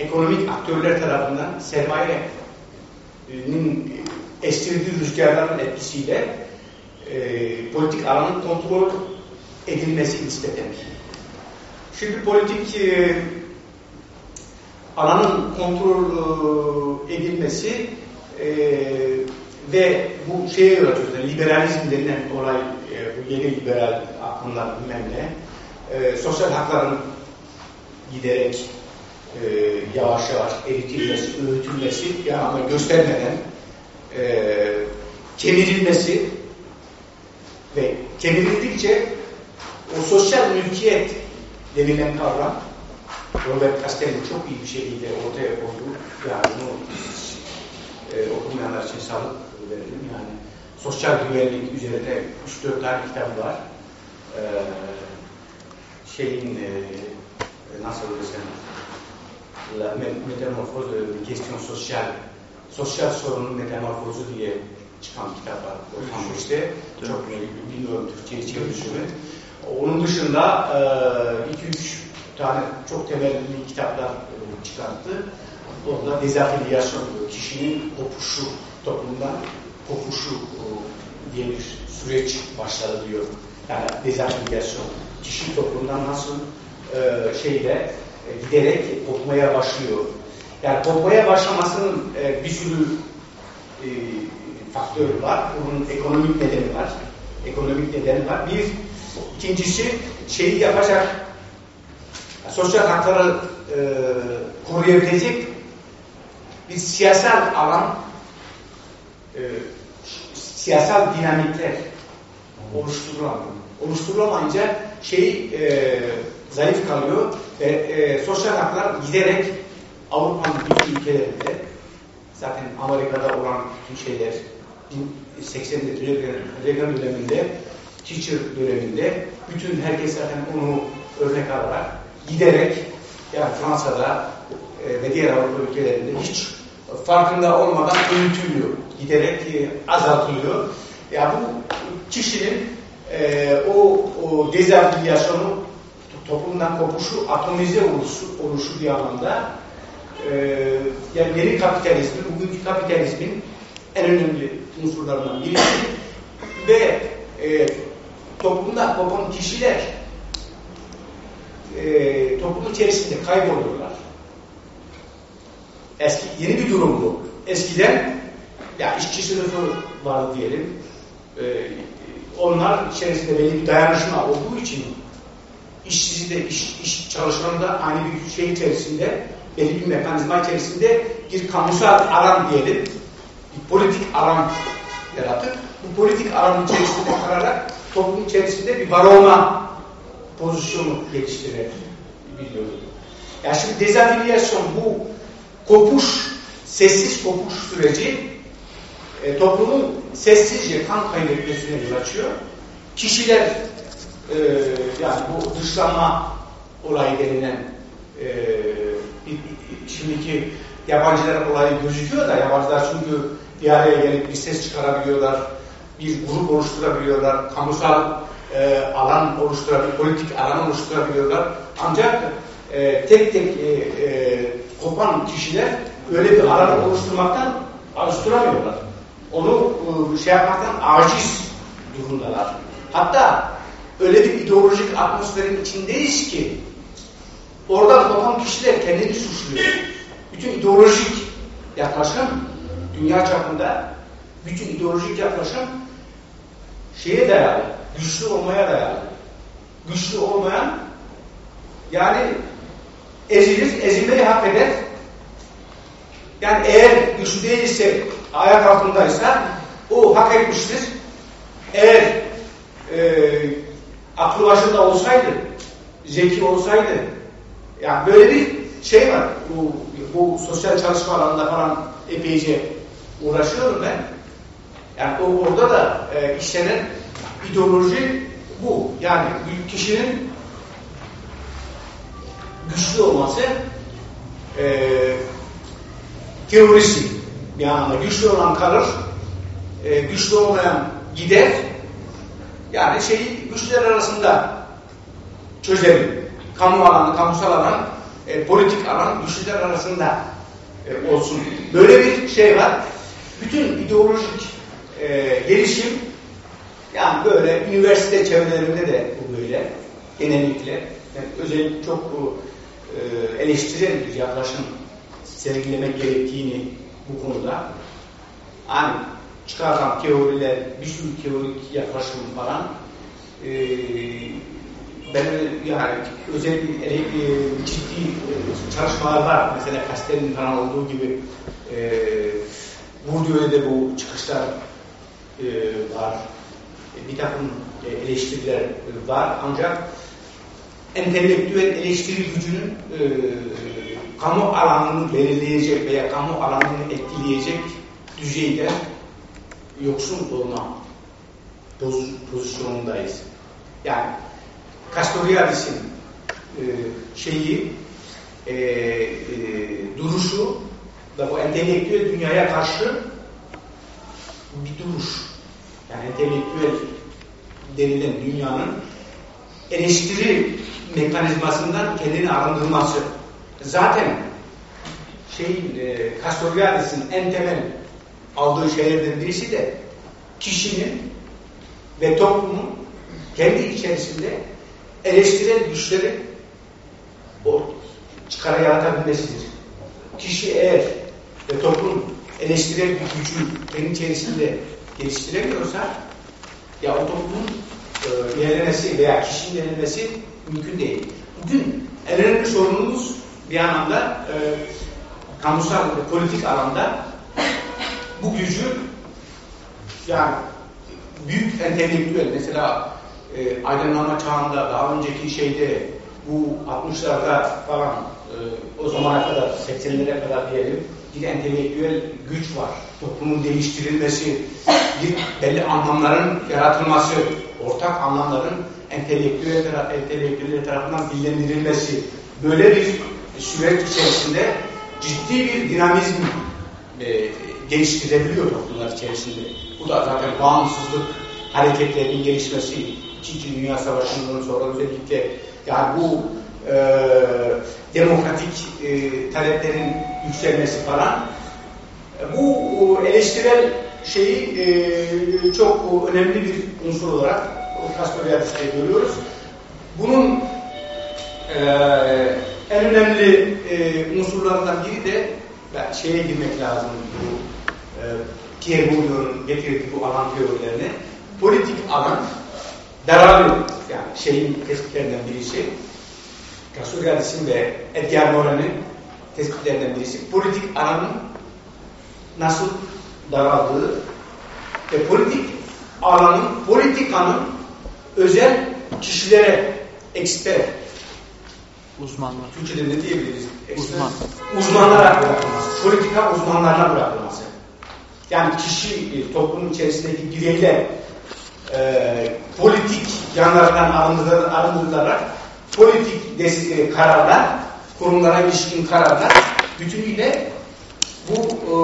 ekonomik aktörler tarafından sermayenin estirdiği rüzgarların etkisiyle e, politik alanın kontrol edilmesi nispeten. Şimdi politik e, alanın kontrol e, edilmesi e, ve bu şeye yaratıyor, liberalizm denilen olay, e, bu yeni liberal akımlar bilmem ne, e, sosyal hakların giderek e, yavaş yavaş eritilmesi, öğütülmesi yani ama göstermeden e, kemirilmesi ve kemirildikçe o sosyal mülkiyet denilen kavram Robert Castelli çok iyi bir şekilde ortaya koydu. Yani bunu e, okumayanlar için sağlık verelim. Yani sosyal güvenlik üzerinde 3-4 tane kitabı var. E, şeyin e, nasıl desem La Metamorfoze de Question Sosyal Sosyal Sorunun Metamorfozu diye çıkan kitap var. 95'te. Çok bilmiyorum Türkçe'ye çevirişimi. Onun dışında 2-3 tane çok temelli kitaplar e, çıkarttı. Orada dezafilyasyon diyor. Kişinin kopuşu, toplumdan kopuşu e, diye bir süreç başladı diyor. Yani dezafilyasyon. Kişi toplumdan nasıl e, şeyle e, giderek kopmaya başlıyor. Yani kopmaya başlamasının e, bir sürü e, faktör var. Bunun ekonomik nedeni var. Ekonomik nedeni var. Bir, ikincisi şeyi yapacak sosyal hakları e, koruyabilecek bir siyasal alan e, siyasal dinamikler oluşturulamıyor. Oluşturulamayınca şey e, zayıf kalıyor ve e, sosyal haklar giderek Avrupa'nın bütün ülkelerinde zaten Amerika'da olan bütün şeyler 80'de Reagan döneminde Teacher döneminde bütün herkes zaten onu örnek alarak giderek yani Fransa'da e, ve diğer Avrupa ülkelerinde hiç farkında olmadan öğütülüyor. Giderek e, azaltılıyor. Ya bu kişinin e, o, o dezafiliyasyonu toplumdan kopuşu, atomize oluşu, oluşu bir anlamda e, yani yeni kapitalizmin, bugünkü kapitalizmin en önemli unsurlarından birisi ve e, toplumda kopan kişiler e, toplum içerisinde kayboluyorlar. Eski, yeni bir durum bu. Eskiden ya işçi sınıfı vardı diyelim. E, onlar içerisinde belli bir dayanışma olduğu için işçisi de iş, iş çalışanı da aynı bir şey içerisinde belli bir mekanizma içerisinde bir kamusal alan diyelim. Bir politik alan yaratıp bu politik alanın içerisinde kalarak toplum içerisinde bir var olma pozisyonu geliştirebiliyordu. Yani şimdi dezafilyasyon bu kopuş, sessiz kopuş süreci e, toplumun sessizce kan kaybetmesine yol açıyor. Kişiler e, yani bu dışlanma olayı denilen e, şimdiki yabancılar olayı gözüküyor da yabancılar çünkü bir araya gelip bir ses çıkarabiliyorlar, bir grup oluşturabiliyorlar, kamusal e, alan oluşturabiliyorlar, politik alan oluşturabiliyorlar. Ancak e, tek tek e, e, kopan kişiler öyle bir alan oluşturmaktan oluşturamıyorlar. Onu e, şey yapmaktan aciz durumdalar. Hatta öyle bir ideolojik atmosferin içindeyiz ki oradan kopan kişiler kendini suçluyor. Bütün ideolojik yaklaşım dünya çapında bütün ideolojik yaklaşım şeye dayalı, güçlü olmaya dayalı. Güçlü olmayan yani ezilir, ezilmeyi hak eder. Yani eğer güçlü değilse, ayak altındaysa o hak etmiştir. Eğer e, aklı başında olsaydı, zeki olsaydı, yani böyle bir şey var. Bu, bu sosyal çalışma alanında falan epeyce uğraşıyorum ben. Yani o, orada da e, işlenen ideoloji bu. Yani kişinin güçlü olması e, teorisi bir anlamda. Güçlü olan kalır, e, güçlü olmayan gider. Yani şeyi güçler arasında çözelim. Kamu alanı, kamusal alan, e, politik alan güçler arasında e, olsun. Böyle bir şey var. Bütün ideolojik e, gelişim yani böyle üniversite çevrelerinde de bu böyle genellikle yani özellikle çok bu e, eleştirel bir yaklaşım sergilemek gerektiğini bu konuda hani çıkartan teoriler, bir sürü teorik yaklaşım falan e, ben yani özel bir e, ciddi e, çalışmalar var. Mesela Castell'in falan olduğu gibi e, Bourdieu'da de bu çıkışlar e, var. E, bir takım e, eleştiriler var. Ancak entelektüel eleştiri gücünün e, kamu alanını belirleyecek veya kamu alanını etkileyecek düzeyde yoksun olma pozisyonundayız. Yani Castoriadis'in e, şeyi e, e, duruşu da bu entelektüel dünyaya karşı bir duruş. Yani entelektüel denilen dünyanın eleştiri mekanizmasından kendini arındırması. Zaten şeyin e, Castoriadis'in en temel aldığı şeylerden birisi de kişinin ve toplumun kendi içerisinde eleştirel güçleri o çıkara. Kişi eğer ve toplum eleştirel bir gücü kendi içerisinde geliştiremiyorsa ya o toplumun e, veya kişinin ilerlemesi mümkün değil. Bugün en önemli sorunumuz bir anlamda e, kamusal ve politik alanda bu gücü yani büyük entelektüel mesela e, aydınlanma çağında daha önceki şeyde bu 60'larda falan e, o zamana kadar 80'lere kadar diyelim bir entelektüel güç var. Toplumun değiştirilmesi, bir belli anlamların yaratılması, ortak anlamların entelektüel, entelektüel tarafından dillendirilmesi böyle bir süreç içerisinde ciddi bir dinamizm e, geliştirebiliyor toplumlar içerisinde. Bu da zaten bağımsızlık hareketlerinin gelişmesi, İkinci Dünya Savaşı'ndan sonra özellikle yani bu e, demokratik e, taleplerin yükselmesi falan e, bu eleştirel şeyi e, çok önemli bir unsur olarak Castoriadis'te görüyoruz. Bunun e, en önemli e, unsurlarından biri de şeye girmek lazım bu e, Pierre Bourdieu'nun getirdiği bu alan teorilerine. Politik alan daralıyor. Yani şeyin tespitlerinden birisi Castoriadis'in ve Edgar Morin'in tespitlerinden birisi politik alanın nasıl daraldığı ve politik alanın, politikanın özel kişilere eksper, Uzmanlar. Türkçe'de ne diyebiliriz? Eksper, Uzman. Uzmanlara bırakılması, politika uzmanlarına bırakılması. Yani kişi, toplumun içerisindeki bireyler e, politik yanlardan arındırılarak, politik des- e, kararlar, kurumlara ilişkin kararlar bütünüyle bu e,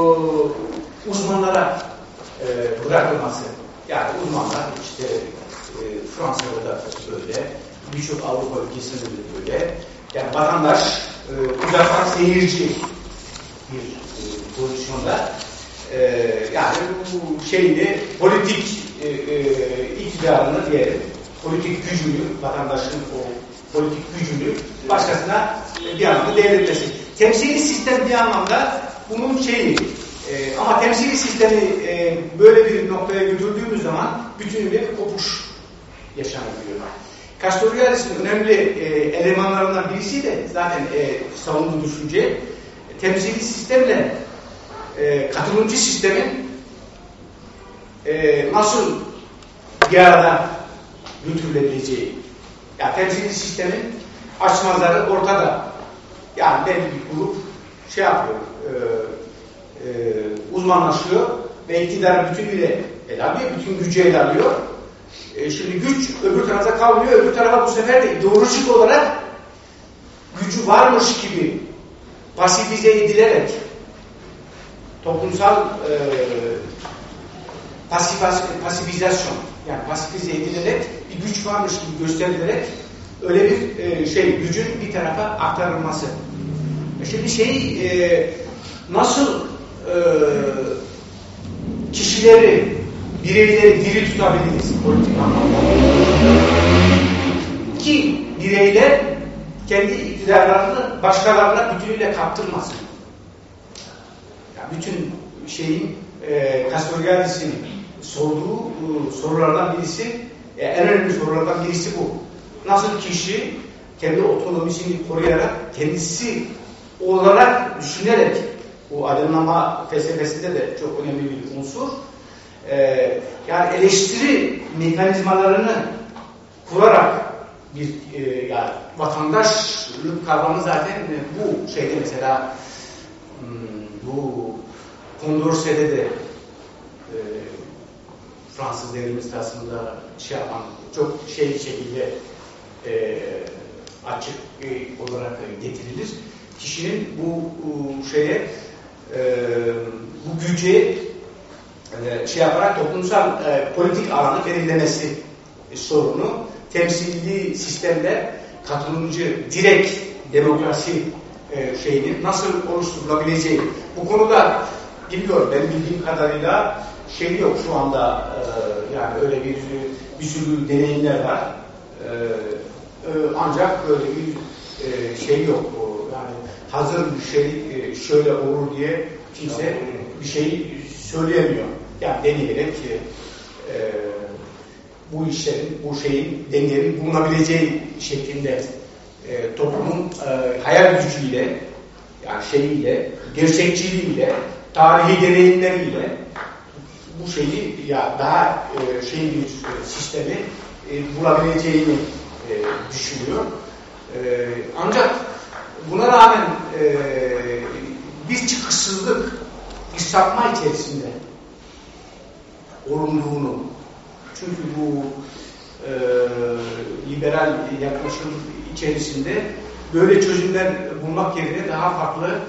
uzmanlara e, bırakılması. Yani uzmanlar işte e, Fransa'da da böyle, birçok Avrupa ülkesinde de böyle. Yani vatandaş e, uzaktan seyirci bir e, pozisyonda e, yani bu şeyini politik e, e, iktidarını diyelim, politik gücünü, vatandaşın o politik gücünü başkasına bir anlamda devretmesi. Temsili sistem bir anlamda bunun şeyi e, ama temsili sistemi e, böyle bir noktaya götürdüğümüz zaman bütünüyle bir kopuş yaşanabiliyor. Castoriadis'in önemli e, elemanlarından birisi de zaten e, savunduğu düşünce temsili sistemle e, katılımcı sistemin e, nasıl bir arada götürülebileceği. Yani temsili sistemin açmazları ortada. Yani belli bir grup şey yapıyor, e, e, uzmanlaşıyor ve iktidar bütünüyle ele alıyor, bütün gücü ele alıyor. E, şimdi güç öbür tarafa kalmıyor, öbür tarafa bu sefer de ideolojik olarak gücü varmış gibi pasifize edilerek toplumsal e, pasifizasyon yani pasifize edilerek bir güç varmış gibi gösterilerek öyle bir e, şey gücün bir tarafa aktarılması. E şimdi şey e, nasıl e, kişileri, bireyleri diri tutabiliriz politik anlamda? Ki bireyler kendi iktidarlarını başkalarına bütünüyle kaptırmasın. Yani bütün şeyin e, Castoriadis'in sorduğu e, sorulardan birisi, e, en önemli sorulardan birisi bu. Nasıl kişi kendi otonomisini koruyarak, kendisi olarak düşünerek, bu aydınlanma felsefesinde de çok önemli bir unsur, e, yani eleştiri mekanizmalarını kurarak bir yani vatandaşlık kavramı zaten bu şeyde mesela hmm, bu Condorcet'de de Fransız devrimi sırasında şey yapan çok şey şekilde e, açık e, olarak getirilir. Kişinin bu, bu şeye e, bu güce e, şey yaparak toplumsal e, politik alanı belirlemesi sorunu temsilli sistemde katılımcı direkt demokrasi e, şeyini nasıl oluşturulabileceği bu konuda bilmiyorum ben bildiğim kadarıyla şey yok şu anda e, yani öyle bir bir sürü deneyimler var. E, e, ancak böyle bir e, şey yok o, yani hazır bir şey e, şöyle olur diye kimse bir şey söyleyemiyor. Yani deneyerek e, bu işlerin, bu şeyin, dengenin bulunabileceği şeklinde e, toplumun e, hayal gücüyle, yani şeyiyle, gerçekçiliğiyle, tarihi deneyimleriyle bu şeyi ya daha e, şey bir sistemi e, bulabileceğini e, düşünüyor. E, ancak buna rağmen e, bir çıkışsızlık, bir sapma içerisinde olunduğunu çünkü bu e, liberal yaklaşım içerisinde böyle çözümler bulmak yerine daha farklı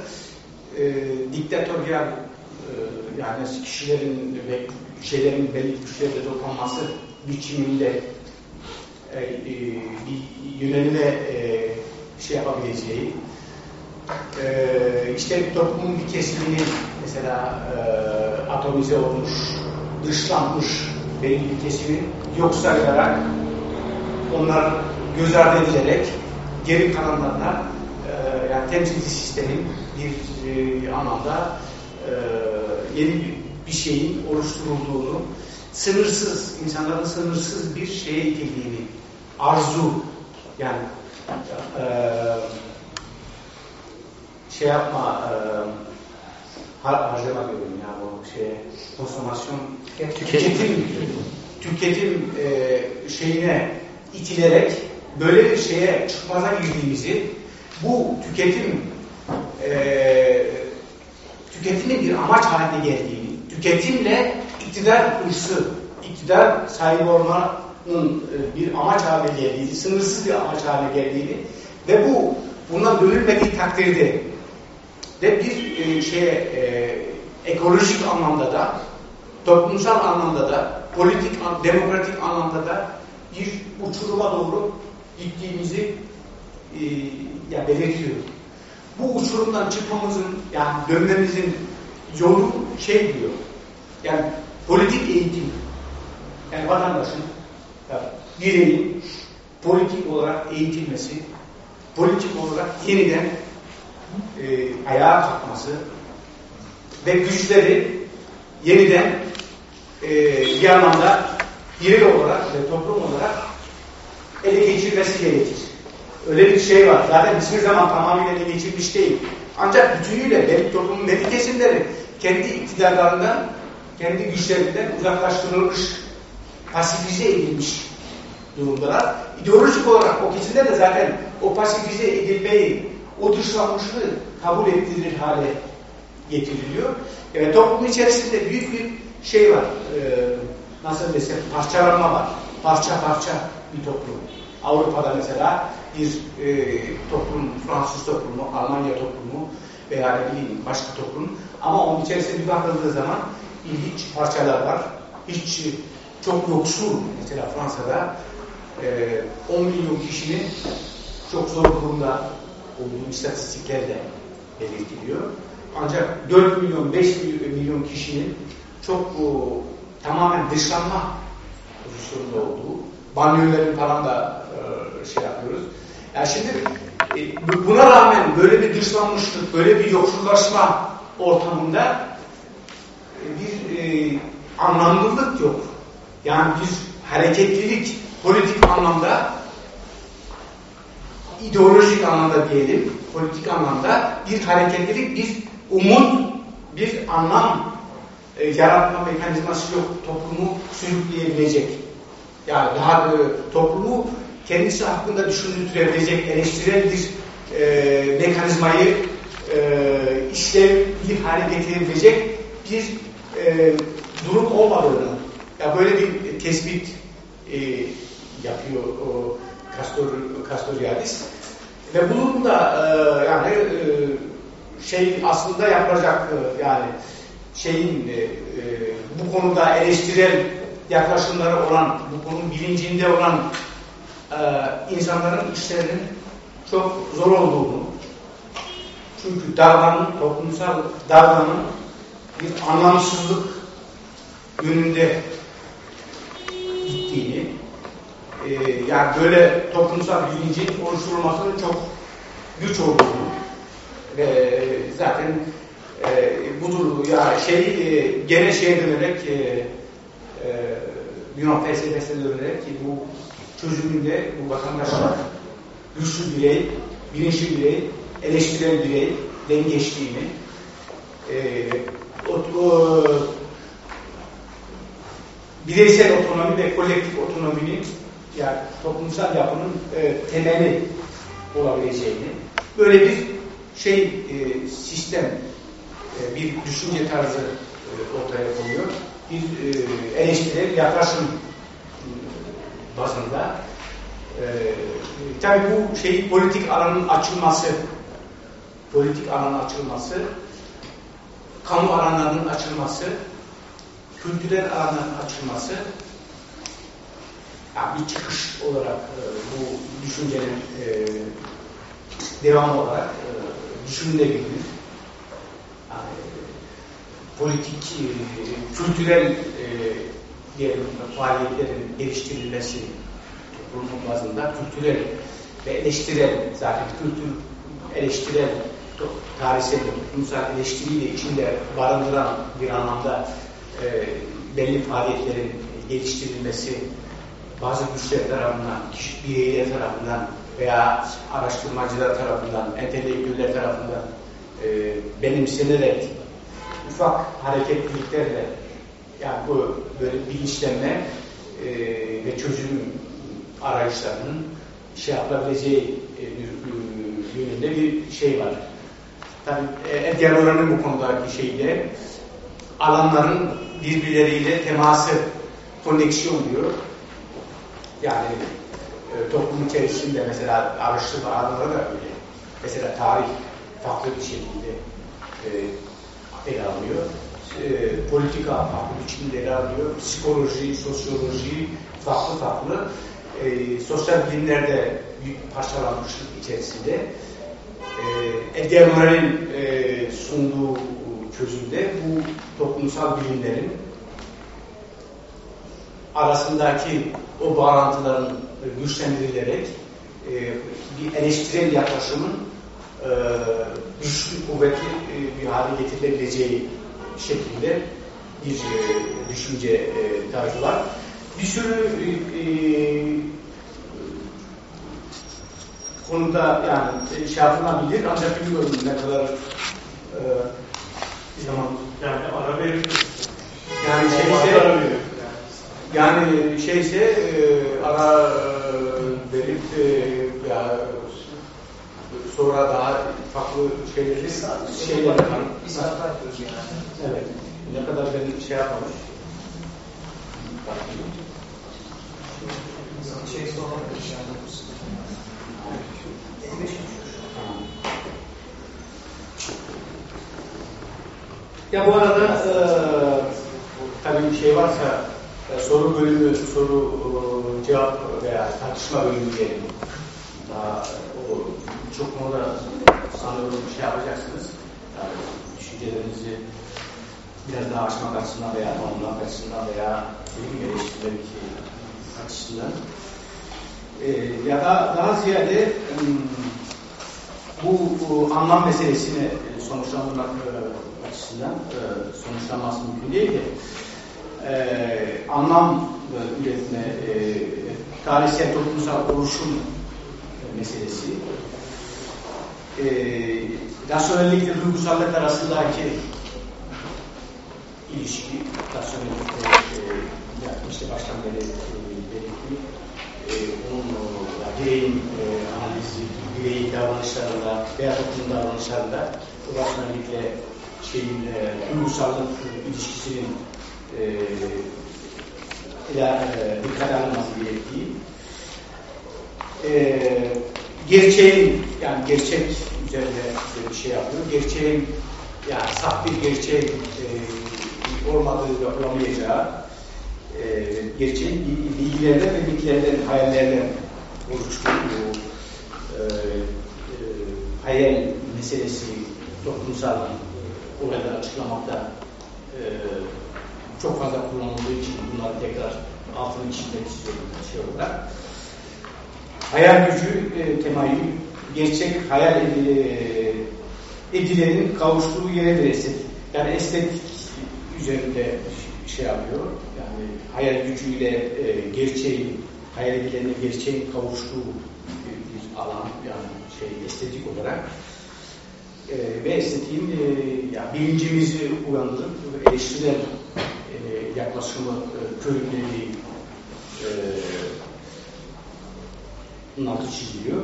e, diktatöryal e, yani kişilerin ve şeylerin belli güçlerle dokunması biçiminde e, e, bir yönelime e, şey yapabileceği e, işte toplumun bir kesimini mesela e, atomize olmuş, dışlanmış belli bir kesimin yok sayılarak onlar göz ardı edilerek geri kalanlarına e, yani temsilci sistemin bir e, anlamda e, yeni bir, şeyin oluşturulduğunu sınırsız, insanların sınırsız bir şeye itildiğini arzu yani e, şey yapma e, harcama diyorum ya bu şey konsomasyon tüketim tüketim e, şeyine itilerek böyle bir şeye çıkmaza girdiğimizi, bu tüketim e, tüketimin bir amaç haline geldiğini, tüketimle iktidar hırsı, iktidar sahibi olmanın e, bir amaç haline geldiğini, sınırsız bir amaç haline geldiğini ve bu bundan dönülmediği takdirde de bir e, şeye e, ekolojik anlamda da toplumsal anlamda da politik, demokratik anlamda da bir uçuruma doğru gittiğimizi e, ya belirtiyor. Bu uçurumdan çıkmamızın yani dönmemizin yolu şey diyor. Yani politik eğitim. Yani vatandaşın yani bireyin politik olarak eğitilmesi, politik olarak yeniden e, ayağa kalkması ve güçleri yeniden e, bir anlamda birey olarak ve toplum olarak ele geçirmesi gerekir. Öyle bir şey var. Zaten hiçbir zaman tamamıyla ele geçirmiş değil. Ancak bütünüyle belli toplumun belli kesimleri kendi iktidarlarından, kendi güçlerinden uzaklaştırılmış, pasifize edilmiş durumdalar. İdeolojik olarak o kesimler de zaten o pasifize edilmeyi, o dışlanmışlığı kabul ettirir hale getiriliyor. Evet, toplum içerisinde büyük bir şey var. E, nasıl desem parçalanma var. Parça parça bir toplum. Avrupa'da mesela bir e, toplum, Fransız toplumu, Almanya toplumu veya ne bileyim başka toplum. Ama onun içerisinde bir bakıldığı zaman ilginç parçalar var. Hiç çok yoksul mesela Fransa'da e, 10 milyon kişinin çok zor durumda olduğu istatistiklerle belirtiliyor. Ancak 4 milyon, 5 milyon kişinin çok o, tamamen dışlanma pozisyonunda olduğu, banyoların falan da e, şey yapıyoruz. Yani şimdi e, buna rağmen böyle bir dışlanmışlık, böyle bir yoksullaşma ortamında e, bir e, anlamlılık yok. Yani bir hareketlilik politik anlamda ideolojik anlamda diyelim, politik anlamda bir hareketlilik, bir umut, bir anlam e, yaratma mekanizması yok toplumu sürükleyebilecek. Yani daha e, toplumu kendisi hakkında düşündürebilecek, eleştirel bir e, mekanizmayı e, işlevli hale getirebilecek bir e, durum olmadığını, ya böyle bir tespit e, yapıyor o Castor, Castoriadis. Ve bu durumda e, yani e, şey aslında yapılacak e, yani şeyin e, e, bu konuda eleştirel yaklaşımları olan, bu konunun bilincinde olan e, insanların işlerinin çok zor olduğunu, çünkü davranın, toplumsal davranın bir anlamsızlık yönünde gittiğini, e, yani böyle toplumsal bilincin oluşturulmasının çok güç olduğunu ve zaten e, budur ya şey e, gene şeye dönerek e, e, Yunan felsefesine dönerek ki bu çözümünde bu vatandaşlar güçlü birey, bilinçli birey, eleştirel birey dengeçliğini e, o, o, bireysel otonomi ve kolektif otonominin yani toplumsal yapının e, temeli olabileceğini böyle bir şey e, sistem e, bir düşünce tarzı e, ortaya koyuyor. Bir e, eleştirel yaklaşım bazında e, tabi bu şey politik alanın açılması politik alanın açılması kamu alanlarının açılması kültürel alanların açılması yani bir çıkış olarak e, bu düşüncenin e, devam olarak e, düşünülebilir. Yani, politik, e, kültürel e, diyelim, faaliyetlerin geliştirilmesi toplumun bazında kültürel ve eleştirel zaten kültür eleştirel tarihsel toplumsal eleştiriyi de içinde barındıran bir anlamda e, belli faaliyetlerin geliştirilmesi bazı güçler tarafından, kişi bireyler tarafından veya araştırmacılar tarafından, entelektüeller tarafından e, benimsenerek ufak hareketliliklerle yani bu böyle bilinçlenme e, ve çözüm arayışlarının şey yapabileceği e, yönünde bir şey var. Tabii e, Edgar Morin'in bu konudaki şeyde alanların birbirleriyle teması, koneksiyon diyor. Yani e, toplum içerisinde mesela araştırma alanları da öyle. Mesela tarih farklı bir şekilde e, ele alıyor. E, politika farklı biçimde ele alıyor. Psikoloji, sosyoloji farklı farklı. E, sosyal bilimlerde bir parçalanmışlık içerisinde. E, Edgar e, sunduğu çözümde bu toplumsal bilimlerin arasındaki o bağlantıların güçlendirilerek e, bir eleştirel yaklaşımın e, güçlü, kuvvetli e, bir hale getirilebileceği şeklinde bir e, düşünce e, tarzı var. Bir sürü e, e, konuda yani şey yapılabilir ancak bilmiyorum ne kadar e, zaman Yani ara verir. yani şeyse yani şeyse e, ara e, verip e, ya sonra daha farklı şeyleri şeyler yapan. Bir saat yapıyoruz yani. Evet. Ne kadar ben şey yapmamış. Şey. 55 Ya bu arada e, tabii bir şey varsa e, soru bölümü, soru e, cevap veya tartışma bölümü diyelim. Daha o çok konuda sanıyorum şey yapacaksınız. Yani düşüncelerinizi biraz daha açmak açısından veya tanımlamak açısından veya bilim geliştirmek açısından. E, ya da daha ziyade hmm, bu, bu anlam meselesini e, sonuçlandırmak e, açısından e, sonuçlanması mümkün değil de e, anlam üretme, e, tarihsel toplumsal oluşum meselesi. E, rasyonellikle duygusallık arasındaki ilişki rasyonellikle e, ya işte baştan beri e, e, onun ya, bireyin e, analizi, bireyin davranışlarında veya toplumun davranışlarında rasyonellikle şeyin e, duygusallık ilişkisinin e, ila, e, dikkat alınması gerektiği e, gerçeğin yani gerçek üzerinde bir şey yapıyor. Gerçeğin yani saf bir gerçeğin e, olmadığı ve olamayacağı e, gerçeğin bilgilerden ve bilgilerden, hayallerden oluştuğu bu e, e, hayal meselesi toplumsal olayları açıklamakta e, çok fazla kullanıldığı için bunları tekrar altını çizmek istiyorum şey olarak. Hayal gücü e, temayül, gerçek hayal edile, edilenin kavuştuğu yere de. Yani estetik üzerinde şey yapıyor. Yani hayal gücüyle e, gerçeğin, hayal edilenin gerçeğin kavuştuğu bir, bir alan yani şey estetik olarak e, ve estetiğin e, ya bilincimizi uyandırıp eleştirel e, yaklaşımı e, körüklediği e, altı çiziliyor.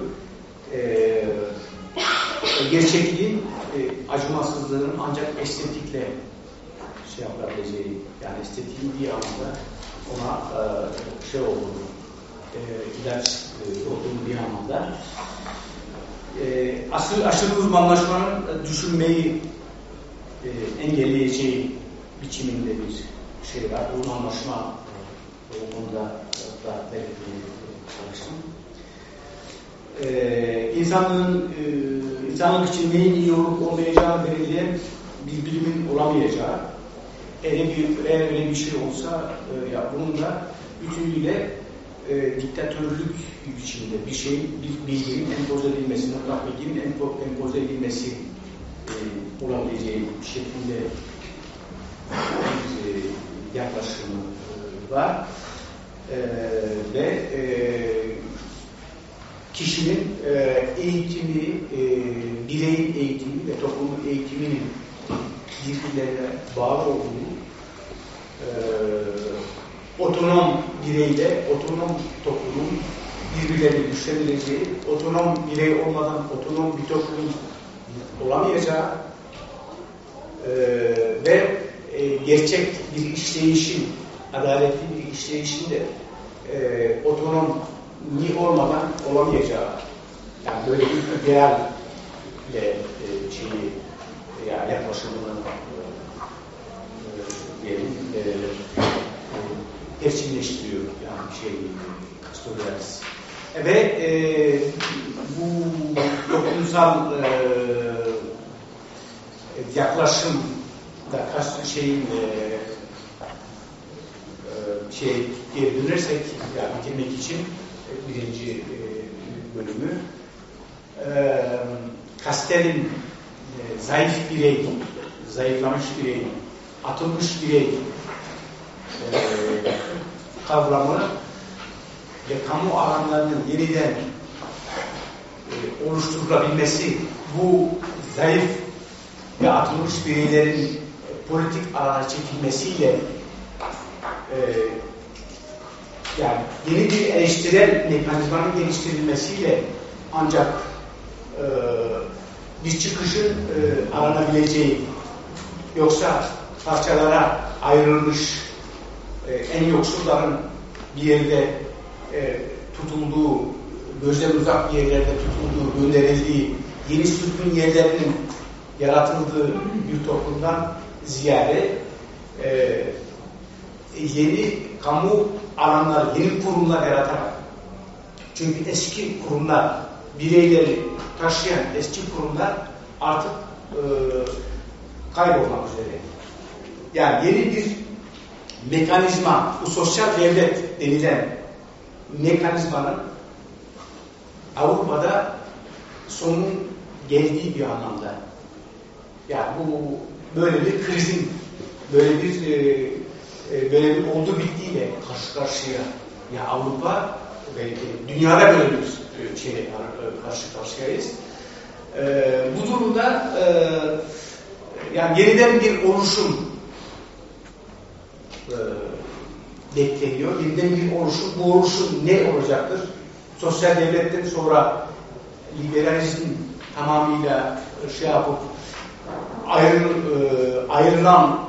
E, gerçekliğin e, acımasızlığının ancak estetikle şey yapabileceği yani estetiğin bir anlamda ona e, şey olduğunu e, ilaç e, olduğunu bir anlamda e, aşırı, aşırı uzmanlaşmanın e, düşünmeyi e, engelleyeceği biçiminde bir şey var. Uzmanlaşma e, o konuda da belirtmeye çalıştım. Ee, insanlığın e, insanlık için neyin iyi olup olmayacağı belirleyen bir bilimin olamayacağı eğer, bir, eğer öyle bir şey olsa e, ya bunun da bütünüyle e, diktatörlük biçiminde bir şeyin, bir bilginin empoze edilmesi, mutlak bilginin empo, empoze edilmesi e, olabileceği şeklinde e, yaklaşımı e, var. E, ve e, kişinin e, eğitimi, e, bireyin eğitimi ve toplumun eğitiminin birbirlerine bağlı olduğu e, otonom bireyle otonom toplumun birbirlerini güçlendireceği, otonom birey olmadan otonom bir toplum olamayacağı e, ve e, gerçek bir işleyişin, adaletli bir işleyişin de e, otonom ni olmadan olamayacağı yani böyle bir ideal ile e, şeyi e, yani yaklaşımını e, diyelim e, e, yani şey Castoriadis. Ve e, bu toplumsal e, yaklaşım da şeyin e, e, şey geri dönersek yani bitirmek için e, birinci e, bölümü. Kastel'in e, zayıf birey, zayıflamış birey, atılmış birey kavramı ve kamu alanlarının yeniden e, oluşturulabilmesi bu zayıf ve atılmış bireylerin politik alana çekilmesiyle yani yeni bir eleştirel mekanizmanın geliştirilmesiyle ancak e, bir çıkışın e, aranabileceği yoksa parçalara ayrılmış e, en yoksulların bir yerde e, tutulduğu, gözden uzak yerlerde tutulduğu, gönderildiği, yeni sürgün yerlerinin yaratıldığı bir toplumdan ziyade e, yeni kamu alanları, yeni kurumlar yaratarak çünkü eski kurumlar, bireyleri taşıyan eski kurumlar artık e, kaybolmak üzere. Yani yeni bir mekanizma, bu sosyal devlet denilen mekanizmanın Avrupa'da sonun geldiği bir anlamda. Yani bu böyle bir krizin, böyle bir e, e, bir oldu bittiyle karşı karşıya. Ya Avrupa belki dünyada böyle bir şey e, karşı karşıyayız. E, bu durumda e, yani yeniden bir oluşum e, bekleniyor. Yeniden bir oluşum. Bu oluşum ne olacaktır? Sosyal devletten sonra liberalizm tamamıyla şey yapıp ayrı, e, ayrılan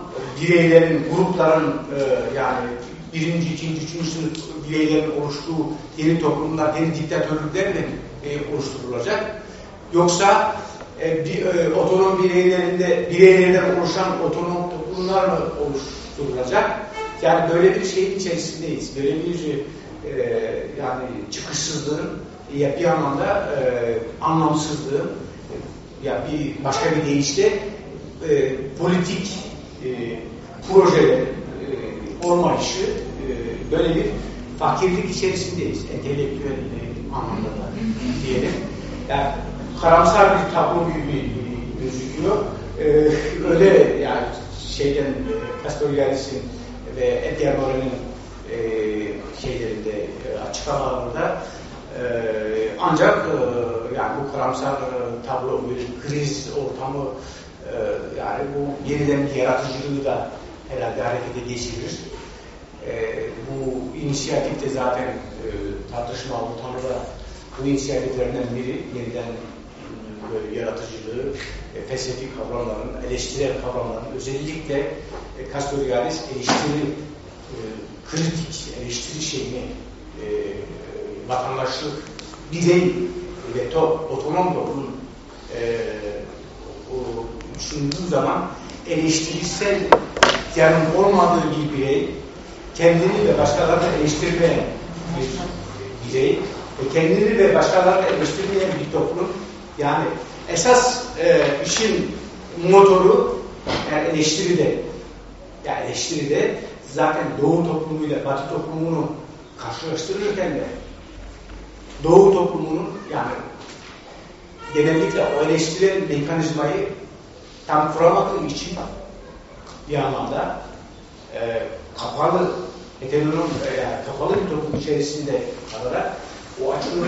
bireylerin, grupların e, yani birinci, ikinci, üçüncü sınıf bireylerin oluştuğu yeni toplumlar, yeni diktatörlüklerle e, oluşturulacak. Yoksa e, bir, e, otonom bireylerinde bireylerden oluşan otonom toplumlar mı oluşturulacak? Yani böyle bir şeyin içerisindeyiz. Böyle bir e, yani çıkışsızlığın ya bir anlamda e, anlamsızlığın ya bir başka bir deyişle e, politik e, projelerin e, olmayışı e, böyle bir fakirlik içerisindeyiz. Entelektüel anlamda da diyelim. Yani karamsar bir tablo gibi gözüküyor. E, öyle yani şeyden Castoriadis'in ve Edgar Morin'in e, şeylerinde e, açıklamalarında e, ancak e, yani bu karamsar tablo bir kriz ortamı yani bu yeniden bir yaratıcılığı da herhalde harekete geçirir. E, bu inisiyatif zaten e, tartışma ortamında bu inisiyatiflerden biri yeniden böyle yaratıcılığı, e, felsefi kavramların, eleştirel kavramların özellikle e, Castoriadis eleştiri, e, kritik eleştiri şeyini e, vatandaşlık, birey ve to, otonom toplum e, o, düşündüğü zaman eleştirisel yanın olmadığı bir birey, kendini ve başkalarını eleştirmeyen bir birey ve kendini ve başkalarını eleştirmeyen bir toplum yani esas e, işin motoru yani eleştiride yani eleştiride zaten Doğu toplumuyla Batı toplumunu karşılaştırırken de Doğu toplumunun yani genellikle o eleştirilen mekanizmayı tam kuramadığı için bir anlamda e, kapalı heteronom e, yani kapalı bir toplum içerisinde kalarak o açılımı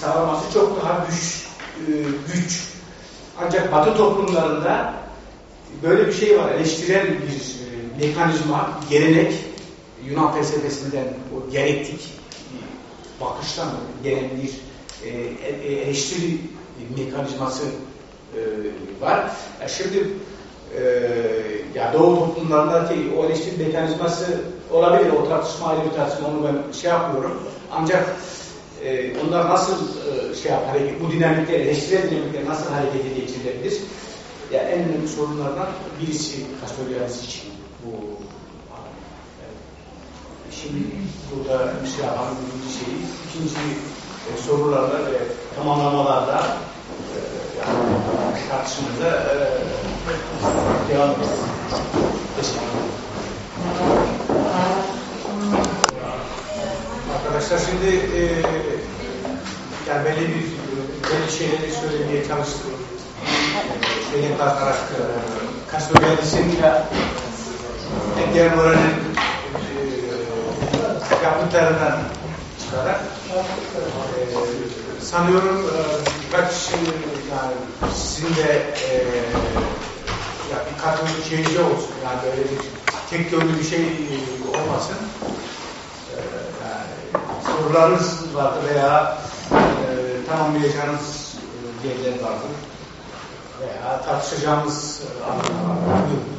sağlaması çok daha güç e, güç. Ancak Batı toplumlarında böyle bir şey var. Eleştirel bir e, mekanizma, gelenek Yunan felsefesinden o gerektik bakıştan gelen bir e, e, eleştiri mekanizması e, var. Ya şimdi e, ya Doğu toplumlarındaki o eleştiri mekanizması olabilir. O tartışma ayrı bir tartışma. Onu ben şey yapmıyorum. Ancak e, onlar nasıl e, şey yap, hareket, bu dinamikler, eleştirel dinamikler nasıl harekete geçirilebilir? Ya en önemli sorunlardan birisi Kastoryalis için bu şimdi burada bir şey yapan birinci şeyi, ikinci e, sorularda ve tamamlamalarda e, tartışmada e, devam ederiz. Teşekkür ederim. Arkadaşlar şimdi e, yani belli bir belli şeyleri söylemeye çalıştım. Şeyin bakarak e, Kastoriyalis'in ya Edgar Moran'ın e, yaptıklarından çıkarak e, sanıyorum e, birkaç şey yani sizin de e, ya bir katılık şeyci olsun yani böyle bir tek yönlü bir şey olmasın. E, yani sorularınız vardı veya e, tamamlayacağınız e, yerler vardı veya tartışacağımız e, alanlar vardı. Buyurun.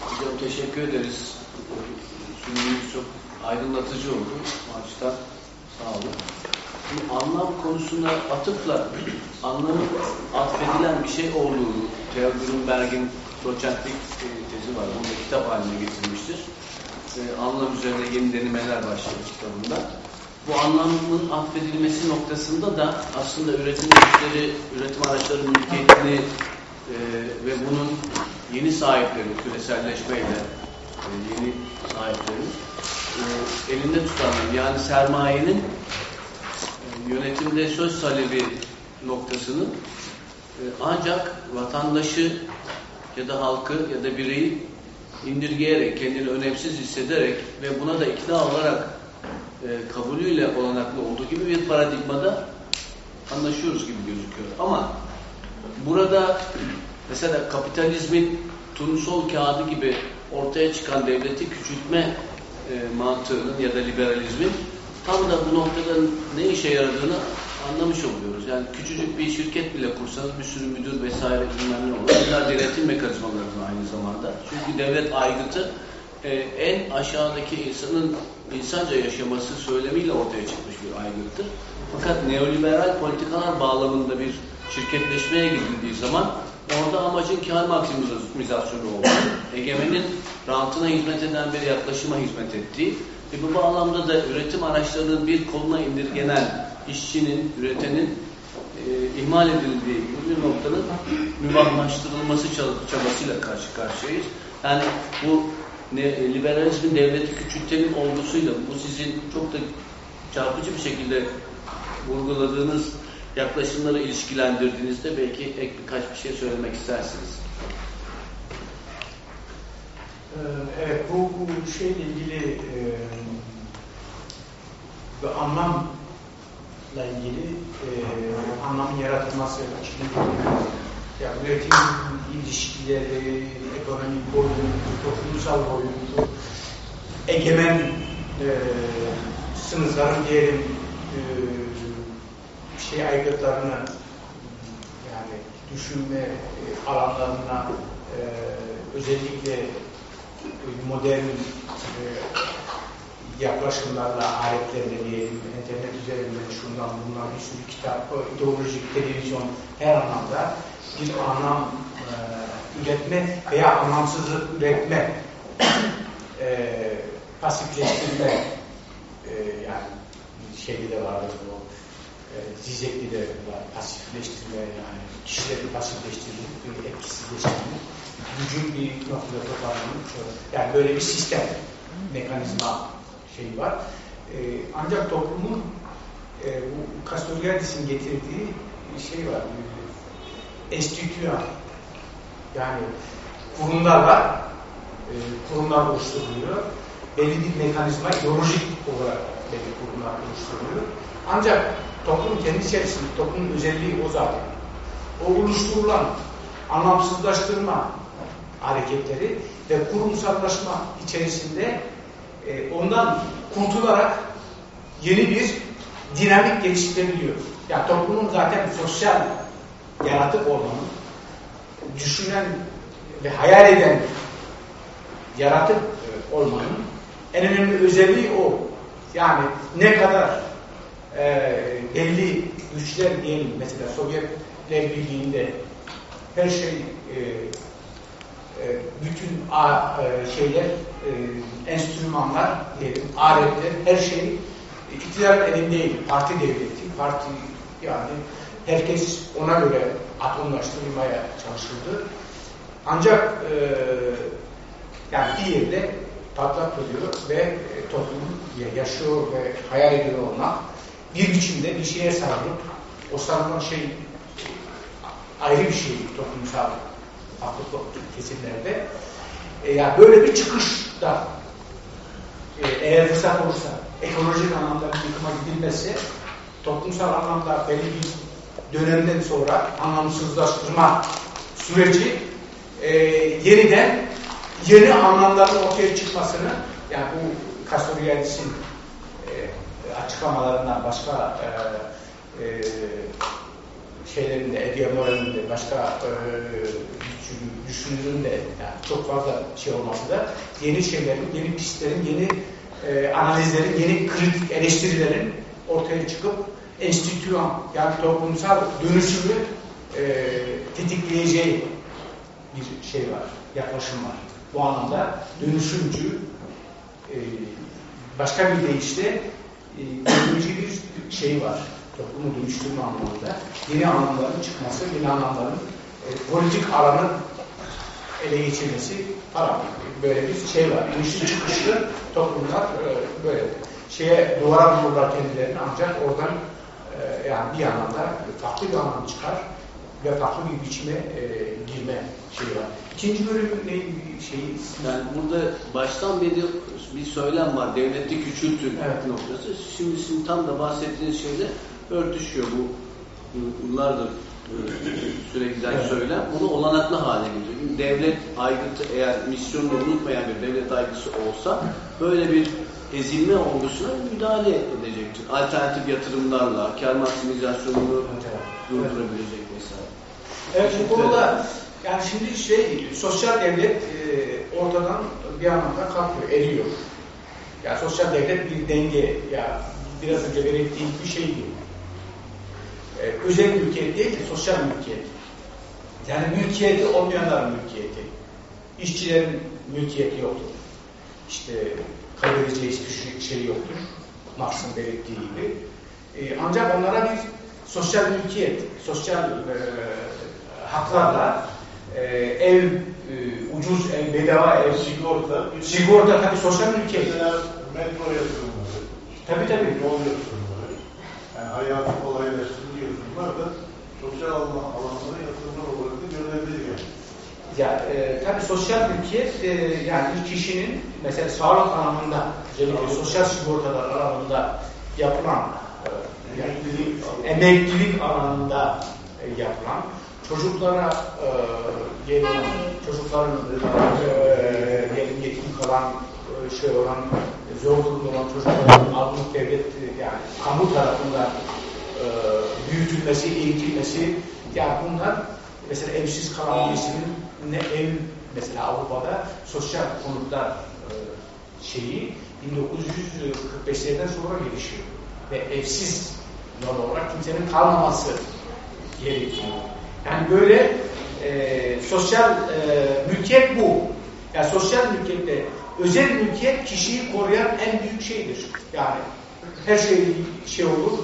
Hocam teşekkür ederiz. Sunumunuz çok aydınlatıcı oldu. Açıdan sağ olun. Anlam konusuna atıfla anlamın atfedilen bir şey olduğunu Theo Grunberg'in doçentlik e, tezi var. Bunu da kitap haline getirmiştir. E, anlam üzerine yeni denemeler başlıyor kitabında. Bu anlamın atfedilmesi noktasında da aslında üretim güçleri, üretim araçları mülkiyetini e, ve bunun yeni sahipleri, küreselleşmeyle e, yeni sahiplerin e, elinde tutanlar yani sermayenin yönetimde söz talebi noktasını e, ancak vatandaşı ya da halkı ya da bireyi indirgeyerek, kendini önemsiz hissederek ve buna da ikna olarak e, kabulüyle olanaklı olduğu gibi bir paradigmada anlaşıyoruz gibi gözüküyor. Ama burada mesela kapitalizmin turnusol kağıdı gibi ortaya çıkan devleti küçültme e, mantığının ya da liberalizmin tam da bu noktada ne işe yaradığını anlamış oluyoruz. Yani küçücük bir şirket bile kursanız bir sürü müdür vesaire bilmem ne olur. Bunlar denetim mekanizmaları aynı zamanda. Çünkü devlet aygıtı e, en aşağıdaki insanın insanca yaşaması söylemiyle ortaya çıkmış bir aygıttır. Fakat neoliberal politikalar bağlamında bir şirketleşmeye gidildiği zaman orada amacın kar maksimizasyonu olduğu, egemenin rantına hizmet eden bir yaklaşıma hizmet ettiği ve bu bağlamda da üretim araçlarının bir koluna indirgenen işçinin, üretenin e, ihmal edildiği bir noktanın mübahlaştırılması çabasıyla karşı karşıyayız. Yani bu ne, liberalizmin devleti küçültenin olgusuyla bu sizin çok da çarpıcı bir şekilde vurguladığınız yaklaşımları ilişkilendirdiğinizde belki ek birkaç bir şey söylemek istersiniz. Ee, Evet, bu, bu şeyle ilgili e, ve anlamla ilgili e, anlamın yaratılması ya üretim ilişkileri, ekonomik boyutu, toplumsal boyutu, egemen e, sınıfların diyelim e, şey aygıtlarını yani düşünme e, alanlarına e, özellikle modern e, yaklaşımlarla, aletlerle diyelim, internet üzerinden şundan bundan bir sürü kitap, ideolojik, televizyon her anlamda bir anlam e, üretme veya anlamsızlık üretme e, pasifleştirme e, yani şeyde de vardır o e, Zizekli de var, pasifleştirme yani kişileri pasifleştirme, bir etkisizleştirme gücün bir noktada toparlanıp yani böyle bir sistem mekanizma şeyi var. E, ancak toplumun e, bu Castoriadis'in getirdiği şey var. E, enstitüan yani kurumlar var. E, kurumlar oluşturuluyor. Belli bir mekanizma ideolojik olarak belli kurumlar oluşturuluyor. Ancak toplum kendi içerisinde, toplumun özelliği o zaten. O oluşturulan anlamsızlaştırma hareketleri ve kurumsallaşma içerisinde e, ondan kurtularak yeni bir dinamik geliştirebiliyor. Yani toplumun zaten sosyal yaratık olmanın, düşünen ve hayal eden yaratık e, olmanın en önemli özelliği o. Yani ne kadar e, belli güçler diyelim mesela Sovyetler Birliği'nde her şey e, bütün a, e, şeyler e, enstrümanlar diyelim aletler her şey iktidar elindeydi. Parti devleti, parti yani herkes ona göre atomlaştırılmaya çalışıldı. Ancak e, yani bir yerde patlatılıyor ve e, toplum yaşıyor ve hayal ediyor olmak bir biçimde bir şeye sarılıp o sarılan şey ayrı bir şey toplumsal farklı kesimlerde. E, yani böyle bir çıkışta e, eğer fırsat olursa ekolojik anlamda bir yıkıma gidilmezse toplumsal anlamda belli bir dönemden sonra anlamsızlaştırma süreci e, yeniden yeni anlamların ortaya çıkmasını yani bu Castoriadis'in e, açıklamalarından başka e, e, şeylerinde, Edia Moral'in de başka e, düşünürün de yani çok fazla şey olması da yeni şeylerin, yeni pistlerin, yeni e, analizlerin, yeni kritik eleştirilerin ortaya çıkıp enstitüan yani toplumsal dönüşümü e, tetikleyeceği bir şey var, yaklaşım var. Bu anlamda dönüşümcü e, başka bir deyişle e, bir şey var toplumu dönüştürme anlamında yeni anlamların çıkması, yeni anlamların e, politik alanın ele geçirmesi falan böyle bir şey var. İnişli çıkışlı toplumlar e, böyle şeye duvara vururlar kendilerini ancak oradan e, yani bir anlamda farklı bir anlam çıkar ve farklı bir biçime e, girme şeyi var. İkinci bölüm ne şeyi? Yani burada baştan beri bir söylem var. Devlette küçültür evet. noktası. Şimdi sizin tam da bahsettiğiniz şeyle örtüşüyor bu yıllardır e, sürekli söylem. Bunu olanaklı hale getiriyor. Devlet aygıtı eğer misyonunu unutmayan bir devlet aygıtısı olsa böyle bir ezilme olgusuna müdahale edecektir. Alternatif yatırımlarla, kar maksimizasyonunu durdurabilecek vesaire. Evet bu konuda yani şimdi şey sosyal devlet e, ortadan bir anlamda kalkıyor, eriyor. Yani sosyal devlet bir denge ya biraz önce belirttiğim bir şey değil e, özel mülkiyet değil ki sosyal mülkiyet. Yani mülkiyeti olmayanların mülkiyeti. İşçilerin mülkiyeti yoktur. İşte kaybedeceği hiçbir şey yoktur. Marx'ın belirttiği gibi. E, ancak onlara bir sosyal mülkiyet, sosyal e, haklarla e, ev, e, ucuz ev, bedava ev, sigorta, sigorta tabii sosyal mülkiyet. Mesela metro yatırımları, tabii tabii. yol yatırımları, yani hayatı kolaylaştırma Bunlar da sosyal alanlara yatırımlar olarak da görülebilir yani. Ya e, tabii sosyal mülkiyet e, yani kişinin mesela sağlık alanında özellikle sosyal sigortalar alanında yapılan e, emeklilik, emeklilik alanında e, yapılan çocuklara e, gelen çocukların e, yetim kalan e, şey olan zor durumda olan çocukların alınıp devlet yani kamu tarafından e, büyütülmesi, eğitilmesi yani bunlar mesela evsiz kalan birisinin ne ev mesela Avrupa'da sosyal konutlar e, şeyi 1945'lerden sonra gelişiyor. Ve evsiz normal olarak kimsenin kalmaması gerekiyor. Yani böyle e, sosyal e, mülkiyet bu. Yani sosyal mülkiyette özel mülkiyet kişiyi koruyan en büyük şeydir. Yani her şey şey olur,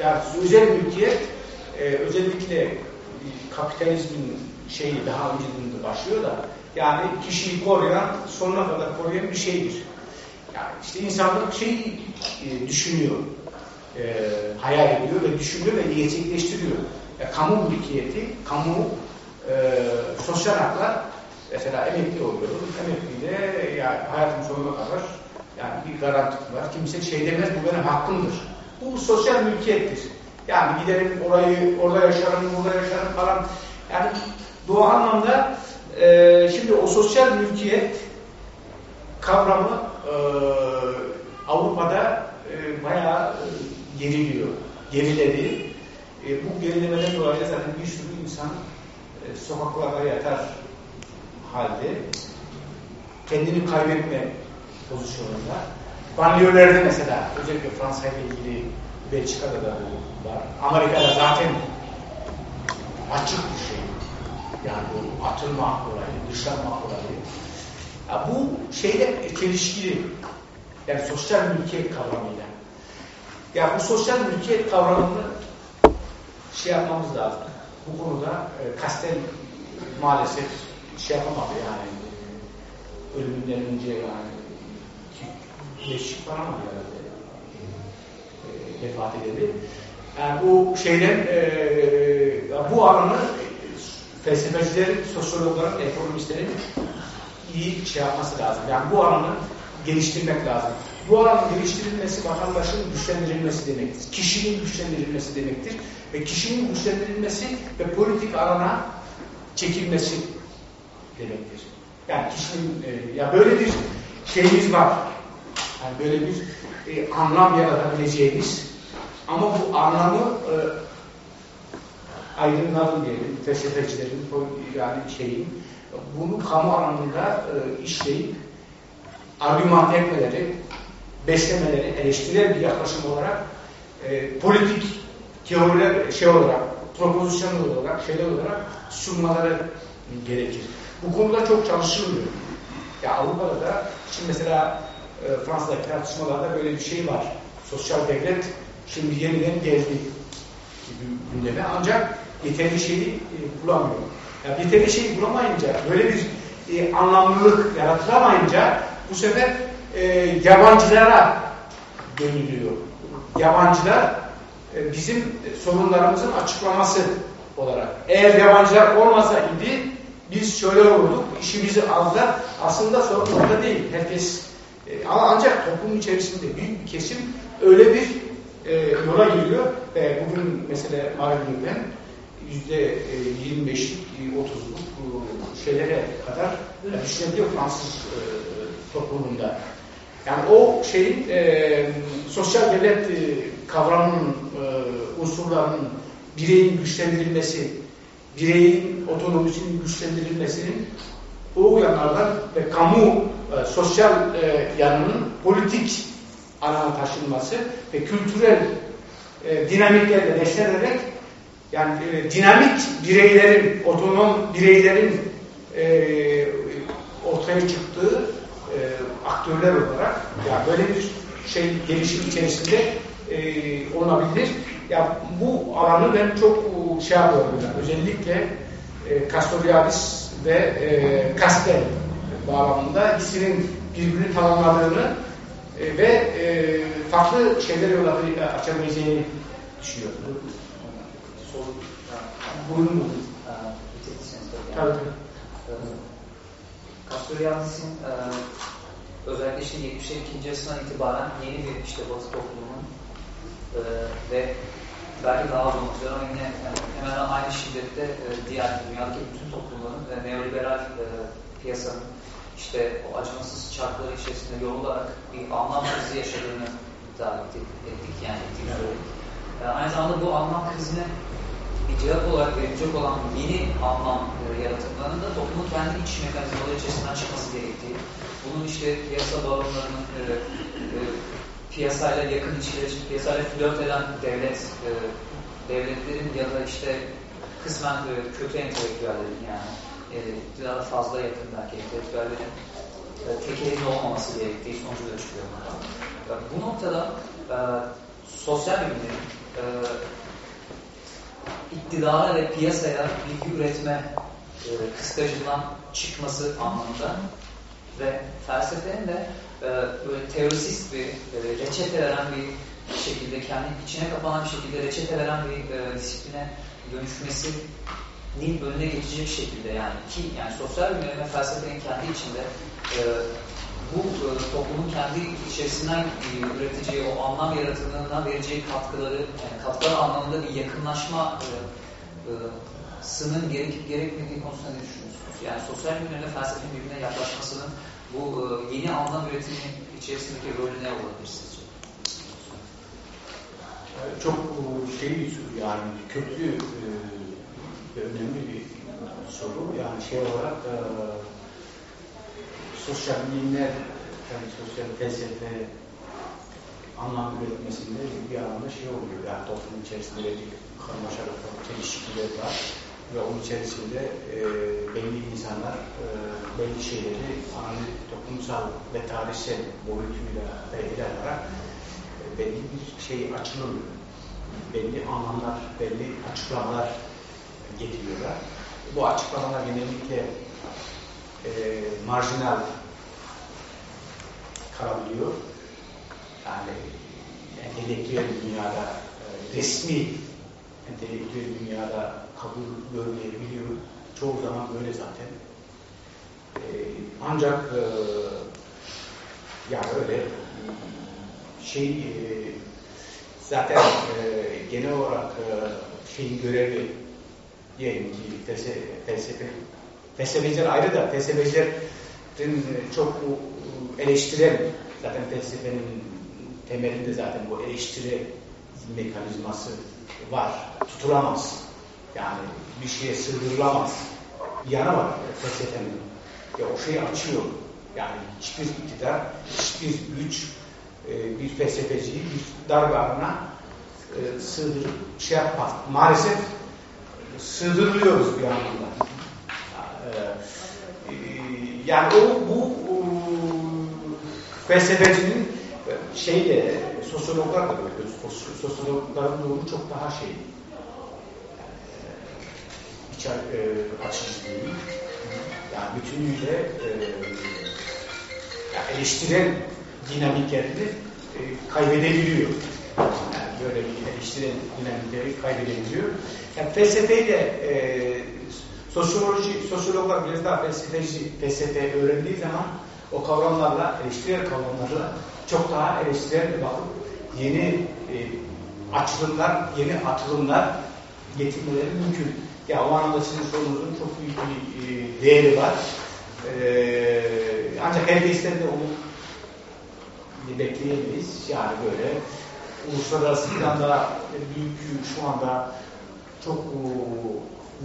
yani özel mülkiyet e, özellikle kapitalizmin şeyi daha önceden başlıyor da yani kişiyi koruyan, sonuna kadar koruyan bir şeydir. Yani işte insanlık şeyi e, düşünüyor, e, hayal ediyor ve düşünüyor ve gerçekleştiriyor. Yani kamu mülkiyeti, kamu e, sosyal haklar mesela emekli oluyorum. Emekliyle yani hayatım sonuna kadar yani bir garanti var. Kimse şey demez bu benim hakkımdır. Bu sosyal mülkiyettir. Yani giderim orayı, orada yaşarım, burada yaşarım falan. Yani bu anlamda e, şimdi o sosyal mülkiyet kavramı e, Avrupa'da e, bayağı e, geriliyor, geriledi. E, bu gerilemeden dolayı zaten bir sürü insan e, sokaklarda yatar halde kendini kaybetme pozisyonunda. Banliyölerde mesela özellikle Fransa ile ilgili Belçika'da da var. Amerika'da zaten açık bir şey. Yani bu atılma olayı, dışlanma olayı. Ya bu şeyle çelişkili. Yani sosyal mülkiyet kavramıyla. Ya bu sosyal mülkiyet kavramını şey yapmamız lazım. Bu konuda e, Kastel maalesef şey yapamadı yani ölümünden önce yani Beşik falan mı herhalde e, vefat edildi. Yani bu şeyden e, bu alanı felsefecilerin, sosyologların, ekonomistlerin iyi şey yapması lazım. Yani bu alanı geliştirmek lazım. Bu alanın geliştirilmesi vatandaşın güçlendirilmesi demektir. Kişinin güçlendirilmesi demektir. Ve kişinin güçlendirilmesi ve politik alana çekilmesi demektir. Yani kişinin e, ya böyle bir şeyimiz var. Yani böyle bir e, anlam yaratabileceğimiz ama bu anlamı e, aydınların diyelim, felsefecilerin yani şeyin bunu kamu alanında e, işleyip argüman etmeleri, beslemeleri, eleştirel bir yaklaşım olarak e, politik teoriler şey olarak, propozisyon olarak, şeyler olarak sunmaları gerekir. Bu konuda çok çalışılmıyor. Ya Avrupa'da da şimdi mesela e, Fransa'daki tartışmalarda böyle bir şey var. Sosyal devlet şimdi yeniden geldi gündeme ancak yeterli şeyi e, bulamıyor. Yani yeterli şeyi bulamayınca, böyle bir e, anlamlılık yaratılamayınca bu sefer e, yabancılara dönülüyor. Yabancılar e, bizim sorunlarımızın açıklaması olarak. Eğer yabancılar olmasa idi biz şöyle olurduk, işimizi aldılar. Aslında sorun orada değil. Herkes e, ama ancak toplum içerisinde büyük bir kesim öyle bir e, yola giriyor. E, bugün mesela Mardin'den yüzde 25'lik, e, 30'luk e, şeylere kadar e, düşünebiliyor Fransız e, toplumunda. Yani o şeyin e, sosyal devlet e, kavramının e, unsurlarının bireyin güçlendirilmesi, bireyin otonomisinin güçlendirilmesinin o yanlardan ve kamu e, sosyal e, yanının politik alana taşınması ve kültürel e, dinamiklerle beslenerek yani e, dinamik bireylerin, otonom bireylerin e, ortaya çıktığı e, aktörler olarak yani böyle bir şey gelişim içerisinde e, olabilir. Ya bu alanı ben çok şey yapıyorum. Yani. Özellikle e, Castoriadis ve e, Castel bağlamında ikisinin birbirini tamamladığını e, ve e, farklı şeyler yol açabileceğini düşünüyorum. Buyurun mu? Tabii tabii. Castoriadis'in e, özellikle işte 72. asırdan itibaren yeni bir işte Batı toplumunun e, ve belki daha az ama yine yani hemen aynı şiddette e, diğer dünyadaki bütün toplumların neoliberal e, piyasanın işte o acımasız çarkları içerisinde yorularak bir anlam krizi yaşadığını iddia ettik, ettik yani ettik söyledik. E, aynı zamanda bu anlam krizine bir cevap olarak verilecek olan yeni anlam e, yaratımlarının da toplumun kendi iç mekanizmaları içerisinden çıkması gerektiği, bunun işte piyasa baronlarının e, e, piyasayla yakın ilişkiler için piyasayla flört eden devlet e, devletlerin ya da işte kısmen e, kötü entelektüellerin yani e, iktidara fazla yakın belki entelektüellerin e, tek elinde olmaması gerektiği sonucu da çıkıyor. E, bu noktada e, sosyal bilimlerin e, iktidara ve piyasaya bilgi üretme e, kıskacından çıkması anlamında ve felsefenin de böyle teorisist bir e, reçete veren bir şekilde kendi içine kapanan bir şekilde reçete veren bir e, disipline dönüşmesinin önüne geçecek şekilde yani ki yani sosyal ve felsefenin kendi içinde e, bu e, toplumun kendi içerisinden e, üreteceği o anlam yaratımına vereceği katkıları yani katkılar anlamında bir yakınlaşma e, e, sının gerekip gerekmediği konusunda ne düşünüyorsunuz? Yani sosyal bilimlerin ve felsefenin birbirine yaklaşmasının bu e, yeni anlam üretimi içerisindeki rolü ne olabilir sizce? çok şey yani köklü e, önemli bir soru. Yani şey olarak e, sosyal bilimler, yani sosyal felsefe anlam üretmesinde bir anlamda şey oluyor. Yani toplum içerisinde bir karmaşalık, çelişkiler var ve onun içerisinde e, belli insanlar e, belli şeyleri analiz, toplumsal ve tarihsel boyutuyla ele alarak e, belli bir şey açılıyor. Belli anlamlar, belli açıklamalar getiriyorlar. Bu açıklamalar genellikle e, marjinal kalabiliyor. Yani entelektüel dünyada, e, resmi entelektüel dünyada kabul görmeyebiliyor. Çoğu zaman böyle zaten. E, ancak e, yani öyle şey e, zaten e, genel olarak e, şeyin görevi diyelim ki felsefe, felsefe felsefeciler ayrı da felsefecilerin çok eleştirel zaten felsefenin temelinde zaten bu eleştiri mekanizması var. Tutulamaz. Yani bir şeye sığdırılamaz. Bir yanı var felsefenin. Ya o şeyi açıyor. Yani hiçbir iktidar, hiçbir güç e, bir felsefeciyi bir darbe arına e, sığdırıp şey yapmaz. Maalesef sığdırılıyoruz bir anlamda. E, yani o bu felsefecinin şey de sosyologlar da böyle. Sosyologların durumu çok daha şey e, açıcı değil. Yani bütünüyle e, yani eleştirel dinamiklerini e, kaybedebiliyor. Yani böyle bir eleştirel dinamikleri kaybedebiliyor. Yani felsefeyle e, sosyoloji, sosyologlar biraz daha felsefeci, felsefe öğrendiği zaman o kavramlarla, eleştirel kavramlarla çok daha eleştirel bakıp yeni e, açılımlar, yeni atılımlar getirmeleri mümkün. Ya o anlamda sizin sorunuzun çok büyük bir e, değeri var. E, ancak herkesten de onu bekleyemeyiz. Yani böyle uluslararası planda büyük şu anda çok e,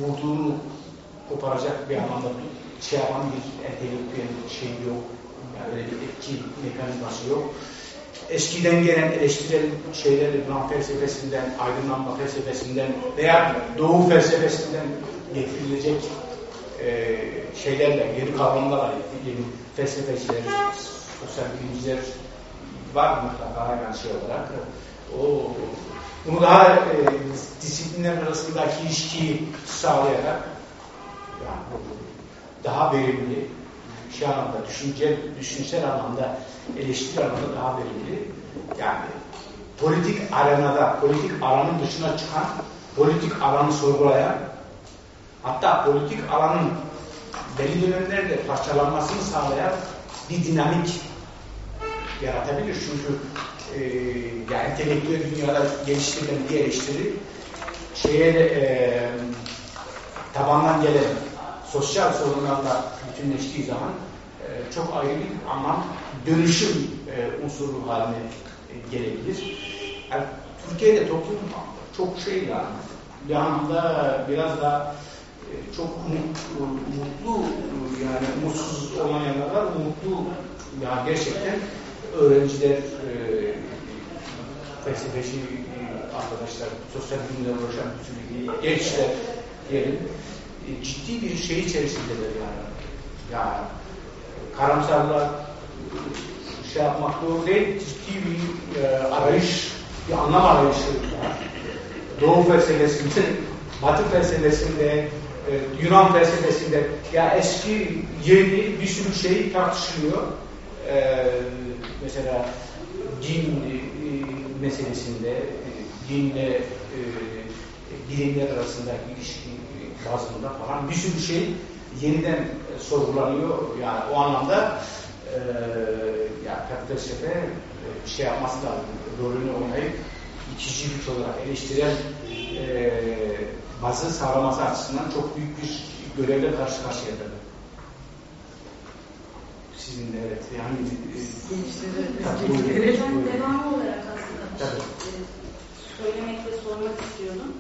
vurduğunu koparacak bir anlamda bir şey yapan bir entelektüel şey yok. Yani öyle bir etki mekanizması yok. Eskiden gelen eleştirel şeyler Yunan felsefesinden, aydınlanma felsefesinden veya Doğu felsefesinden getirilecek e, şeylerle, yeni kavramlarla yeni felsefeciler, sosyal bilimciler var mutlaka yani şey olarak. O, bunu daha e, disiplinler arasındaki ilişkiyi sağlayarak yani, daha verimli, şey anlamda, düşünce, düşünsel anlamda, eleştiri anlamda daha verimli. Yani politik arenada, politik alanın dışına çıkan, politik alanı sorgulayan, hatta politik alanın belli dönemlerde parçalanmasını sağlayan bir dinamik yaratabilir. Çünkü e, yani entelektüel dünyada geliştirilen bir eleştiri şeye e, tabandan gelen sosyal sorunlarla bütünleştiği zaman e, çok ayrı bir ama dönüşüm e, unsuru haline e, gelebilir. Yani Türkiye'de toplum çok şey yani bir anda biraz da e, çok mutlu, yani mutsuz olmayanlar var, mutlu yani gerçekten öğrenciler, e, felsefeci arkadaşlar, sosyal bilimler uğraşan bütün gençler diyelim e, ciddi bir şey içerisindeler yani. Yani karamsarlar şey yapmak doğru değil, ciddi bir e, arayış, bir anlam arayışı var. Doğu felsefesinde, Batı felsefesinde, e, Yunan felsefesinde ya eski, yeni bir sürü şey tartışılıyor. E, mesela din e, meselesinde, e, dinle e, bilimler arasındaki ilişki bazında falan bir sürü şey yeniden sorgulanıyor. Yani o anlamda e, yani kapitalist cephe e, bir şey yapması lazım. Rolünü oynayıp itici güç olarak eleştiren e, bazı sağlaması açısından çok büyük bir görevle karşı karşıya tabii. Sizin de evet. Yani gençlere, gençlere devam olarak aslında tabii. E, söylemek ve sormak istiyordum.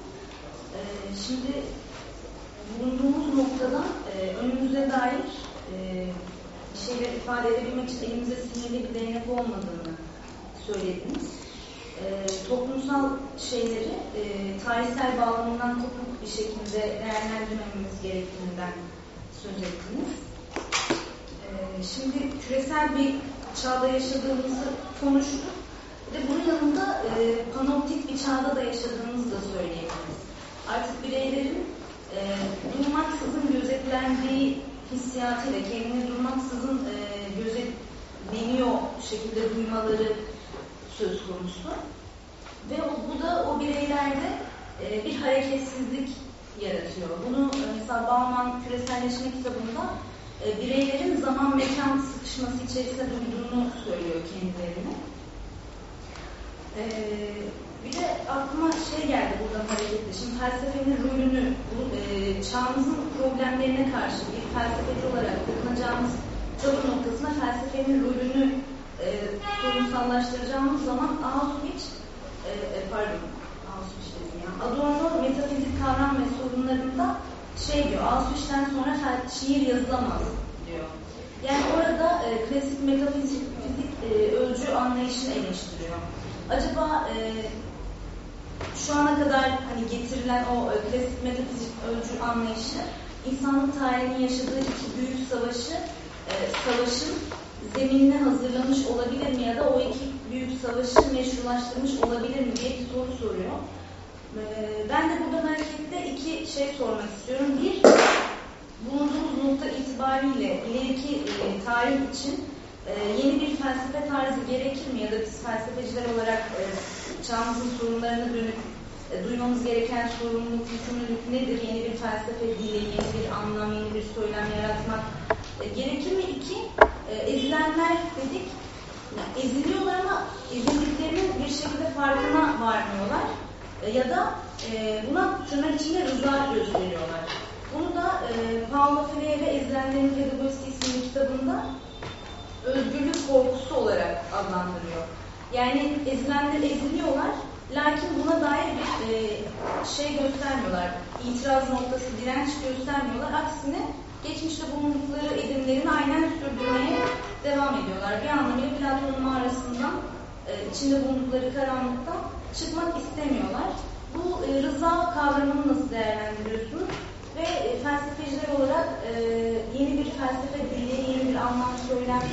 E, şimdi bulunduğumuz noktada e, önümüze dair e, bir şeyler ifade edebilmek için elimizde sinirli bir değnek olmadığını söylediniz. E, toplumsal şeyleri e, tarihsel bağlamından kopuk bir şekilde değerlendirmememiz gerektiğinden söz ettiniz. E, şimdi küresel bir çağda yaşadığımızı konuştuk. Ve bunun yanında e, panoptik bir çağda da yaşadığımızı da söyleyebiliriz. Artık bireylerin e, durmaksızın gözetlendiği hissiyatıyla kendini durmaksızın e, gözetleniyor şekilde duymaları söz konusu. Ve o, bu da o bireylerde e, bir hareketsizlik yaratıyor. Bunu e, mesela Bauman Küreselleşme kitabında e, bireylerin zaman mekan sıkışması içerisinde duyduğunu söylüyor kendilerini. E, bir de aklıma şey geldi buradan hareketle. Şimdi felsefenin rolünü, e, çağımızın problemlerine karşı bir felsefeci olarak takınacağımız tavır noktasına felsefenin rolünü e, sorunsallaştıracağımız zaman Auschwitz, e, e, pardon, Auschwitz dedim ya, Adorno metafizik kavram ve sorunlarında şey diyor, Auschwitz'ten sonra şiir yazılamaz diyor. Yani orada e, klasik metafizik fizik, e, ölçü anlayışını eleştiriyor. Acaba e, şu ana kadar hani getirilen o e, klasik metafizik ölçü anlayışı insanlık tarihinin yaşadığı iki büyük savaşı e, savaşın zeminine hazırlamış olabilir mi ya da o iki büyük savaşı meşrulaştırmış olabilir mi diye bir soru soruyor. E, ben de buradan hareketle iki şey sormak istiyorum. Bir, bulunduğumuz nokta itibariyle ileriki e, tarih için e, yeni bir felsefe tarzı gerekir mi ya da biz felsefeciler olarak e, çağımızın sorunlarına dönük e, duymamız gereken sorumluluk, yükümlülük nedir? Yeni bir felsefe dili, yeni bir anlam, yeni bir söylem yaratmak e, gerekir mi? İki, ezilenler dedik. Eziliyorlar ama ezildiklerinin bir şekilde farkına varmıyorlar. E, ya da e, buna tırnak içinde rıza gösteriyorlar. Bunu da e, Paulo Freire Ezilenlerin Pedagojisi isimli kitabında özgürlük korkusu olarak adlandırıyor. Yani ezilenler eziliyorlar, lakin buna dair bir e, şey göstermiyorlar. İtiraz noktası, direnç göstermiyorlar. Aksine geçmişte bulundukları edimlerini aynen sürdürmeye devam ediyorlar. Bir anlamıyla Platon'un mağarasından, e, içinde bulundukları karanlıktan çıkmak istemiyorlar. Bu e, rıza kavramını nasıl değerlendiriyorsunuz? Ve e, felsefeciler olarak e, yeni bir felsefe dili, yeni bir anlam söylem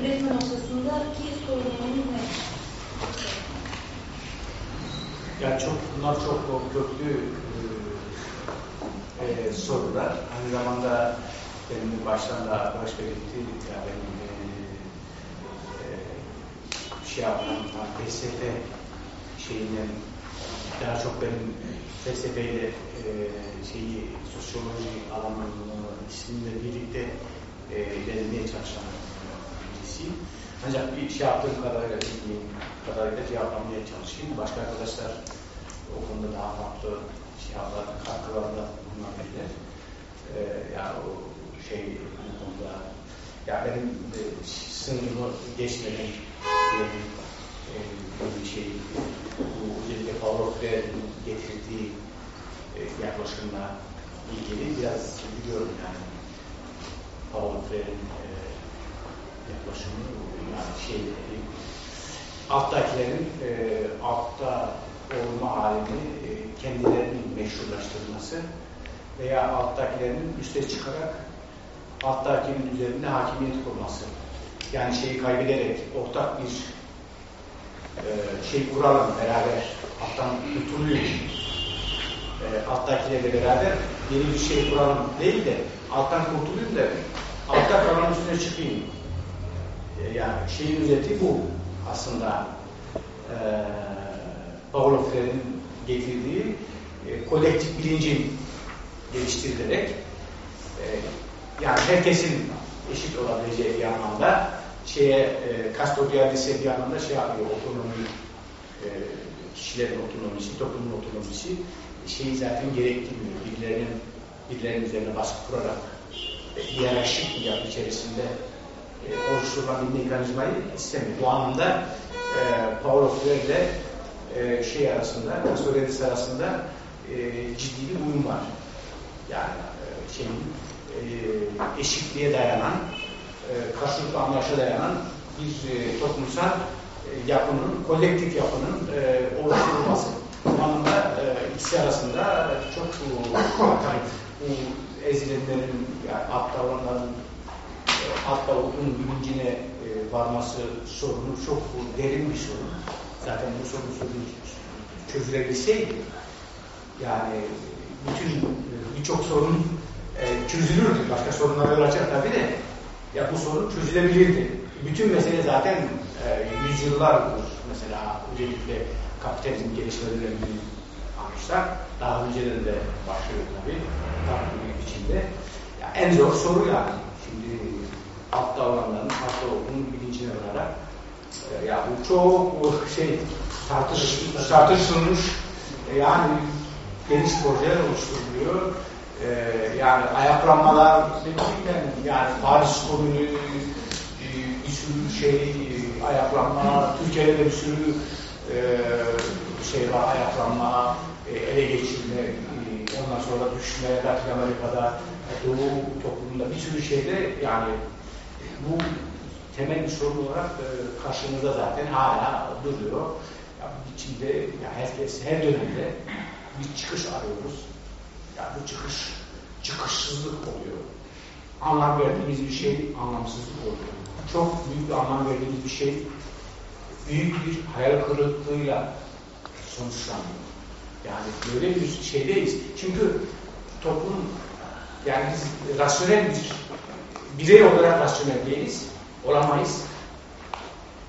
üretme noktasındaki sorumluluğunuz ne? Yani çok bunlar çok köklü e, e, sorular. Aynı zamanda benim baştan da arkadaş belirtti. Yani benim e, e, şey yapmam, felsefe şeyinden daha çok benim felsefeyle e, şeyi sosyoloji alanının ismiyle birlikte e, ilerlemeye çalışan birisiyim. Ancak bir şey yaptığım kadarıyla, bildiğim kadarıyla cevaplamaya çalışayım. Başka arkadaşlar o konuda daha farklı şey yapar, katkılarda bulunabilirler. Ee, yani o şey bu konuda ya benim e, sınırımı geçmeden diyelim e, bir şey bu özellikle Freire'nin getirdiği e, yaklaşımla ilgili biraz biliyorum yani Freire'nin e, yaklaşımı şey alttakilerin e, altta olma halini e, kendilerinin meşrulaştırması veya alttakilerin üste çıkarak alttakinin üzerinde hakimiyet kurması. Yani şeyi kaybederek ortak bir e, şey kuralım beraber alttan kurtulayım e, alttakilerle beraber yeni bir şey kuralım değil de alttan kurtulayım da altta kalan üstüne çıkayım. E, yani şeyin özeti bu aslında e, Paulo Freire'nin getirdiği e, kolektif bilincin geliştirilerek e, yani herkesin eşit olabileceği bir anlamda şeye e, Castoriadis'e bir anlamda şey yapıyor otonomi e, kişilerin otonomisi, toplumun otonomisi şeyi zaten gerektirmiyor. Birilerinin birilerinin üzerine baskı kurarak e, hiyerarşik bir yapı içerisinde e, oluşturulan mekanizmayı istemiyor. Bu anlamda e, Paulo Freire e, şey arasında, Kastorelis arasında e, ciddi bir uyum var. Yani e, şeyin e, eşitliğe dayanan, e, karşılıklı anlayışa dayanan bir e, toplumsal e, yapının, kolektif yapının e, oluşturulması. Bu anlamda e, ikisi arasında çok bu, bu ezilenlerin, yani alt davranların e, alt davranın bilincine e, varması sorunu çok derin bir sorun. Zaten bu sorun sorun çözülebilseydi yani bütün birçok sorun e, çözülürdü. Başka sorunlar olacak tabii de ya bu sorun çözülebilirdi. Bütün mesele zaten e, yüzyıllardır. Mesela özellikle kapitalizm gelişmelerinden bir almışlar. Daha önceden de başlıyor tabii. Farklı bir biçimde. Ya en zor soru yani. Altta olanların altta olduğunu bilincine vararak e, ya bu çok şey tartış, tartışılmış e, yani geniş projeler oluşturuluyor. Ee, yani ayaklanmalar yani Paris Komünü e, bir sürü şey e, ayaklanma, Türkiye'de de bir sürü e, şey var ayaklanma, e, ele geçirme, e, ondan sonra düşme, Latin Amerika'da, Doğu toplumunda bir sürü şeyde yani bu temel bir sorun olarak e, karşımızda zaten hala duruyor. Ya, içinde ya herkes her dönemde bir çıkış arıyoruz. Ya bu çıkış çıkışsızlık oluyor. Anlam verdiğimiz bir şey anlamsızlık oluyor. Çok büyük bir anlam verdiğimiz bir şey büyük bir hayal kırıklığıyla sonuçlanıyor. Yani böyle bir şeydeyiz. Çünkü toplum yani biz rasyonel bir birey olarak rasyonel değiliz. Olamayız.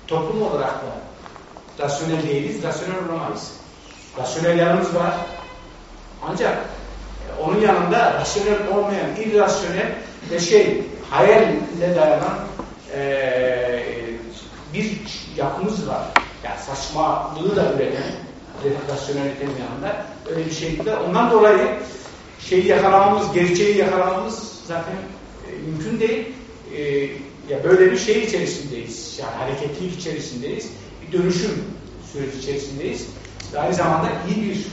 Toplum olarak da rasyonel değiliz, rasyonel olamayız. Rasyonel yanımız var. Ancak e, onun yanında rasyonel olmayan, irrasyonel ve şey, hayalle dayanan e, bir yapımız var. Yani saçmalığı da üreten rasyonelitenin yanında öyle bir şey de. Ondan dolayı şeyi yakalamamız, gerçeği yakalamamız zaten mümkün değil. E, ya böyle bir şey içerisindeyiz. Yani hareketlilik içerisindeyiz. Bir dönüşüm süreci içerisindeyiz. Aynı zamanda iyi bir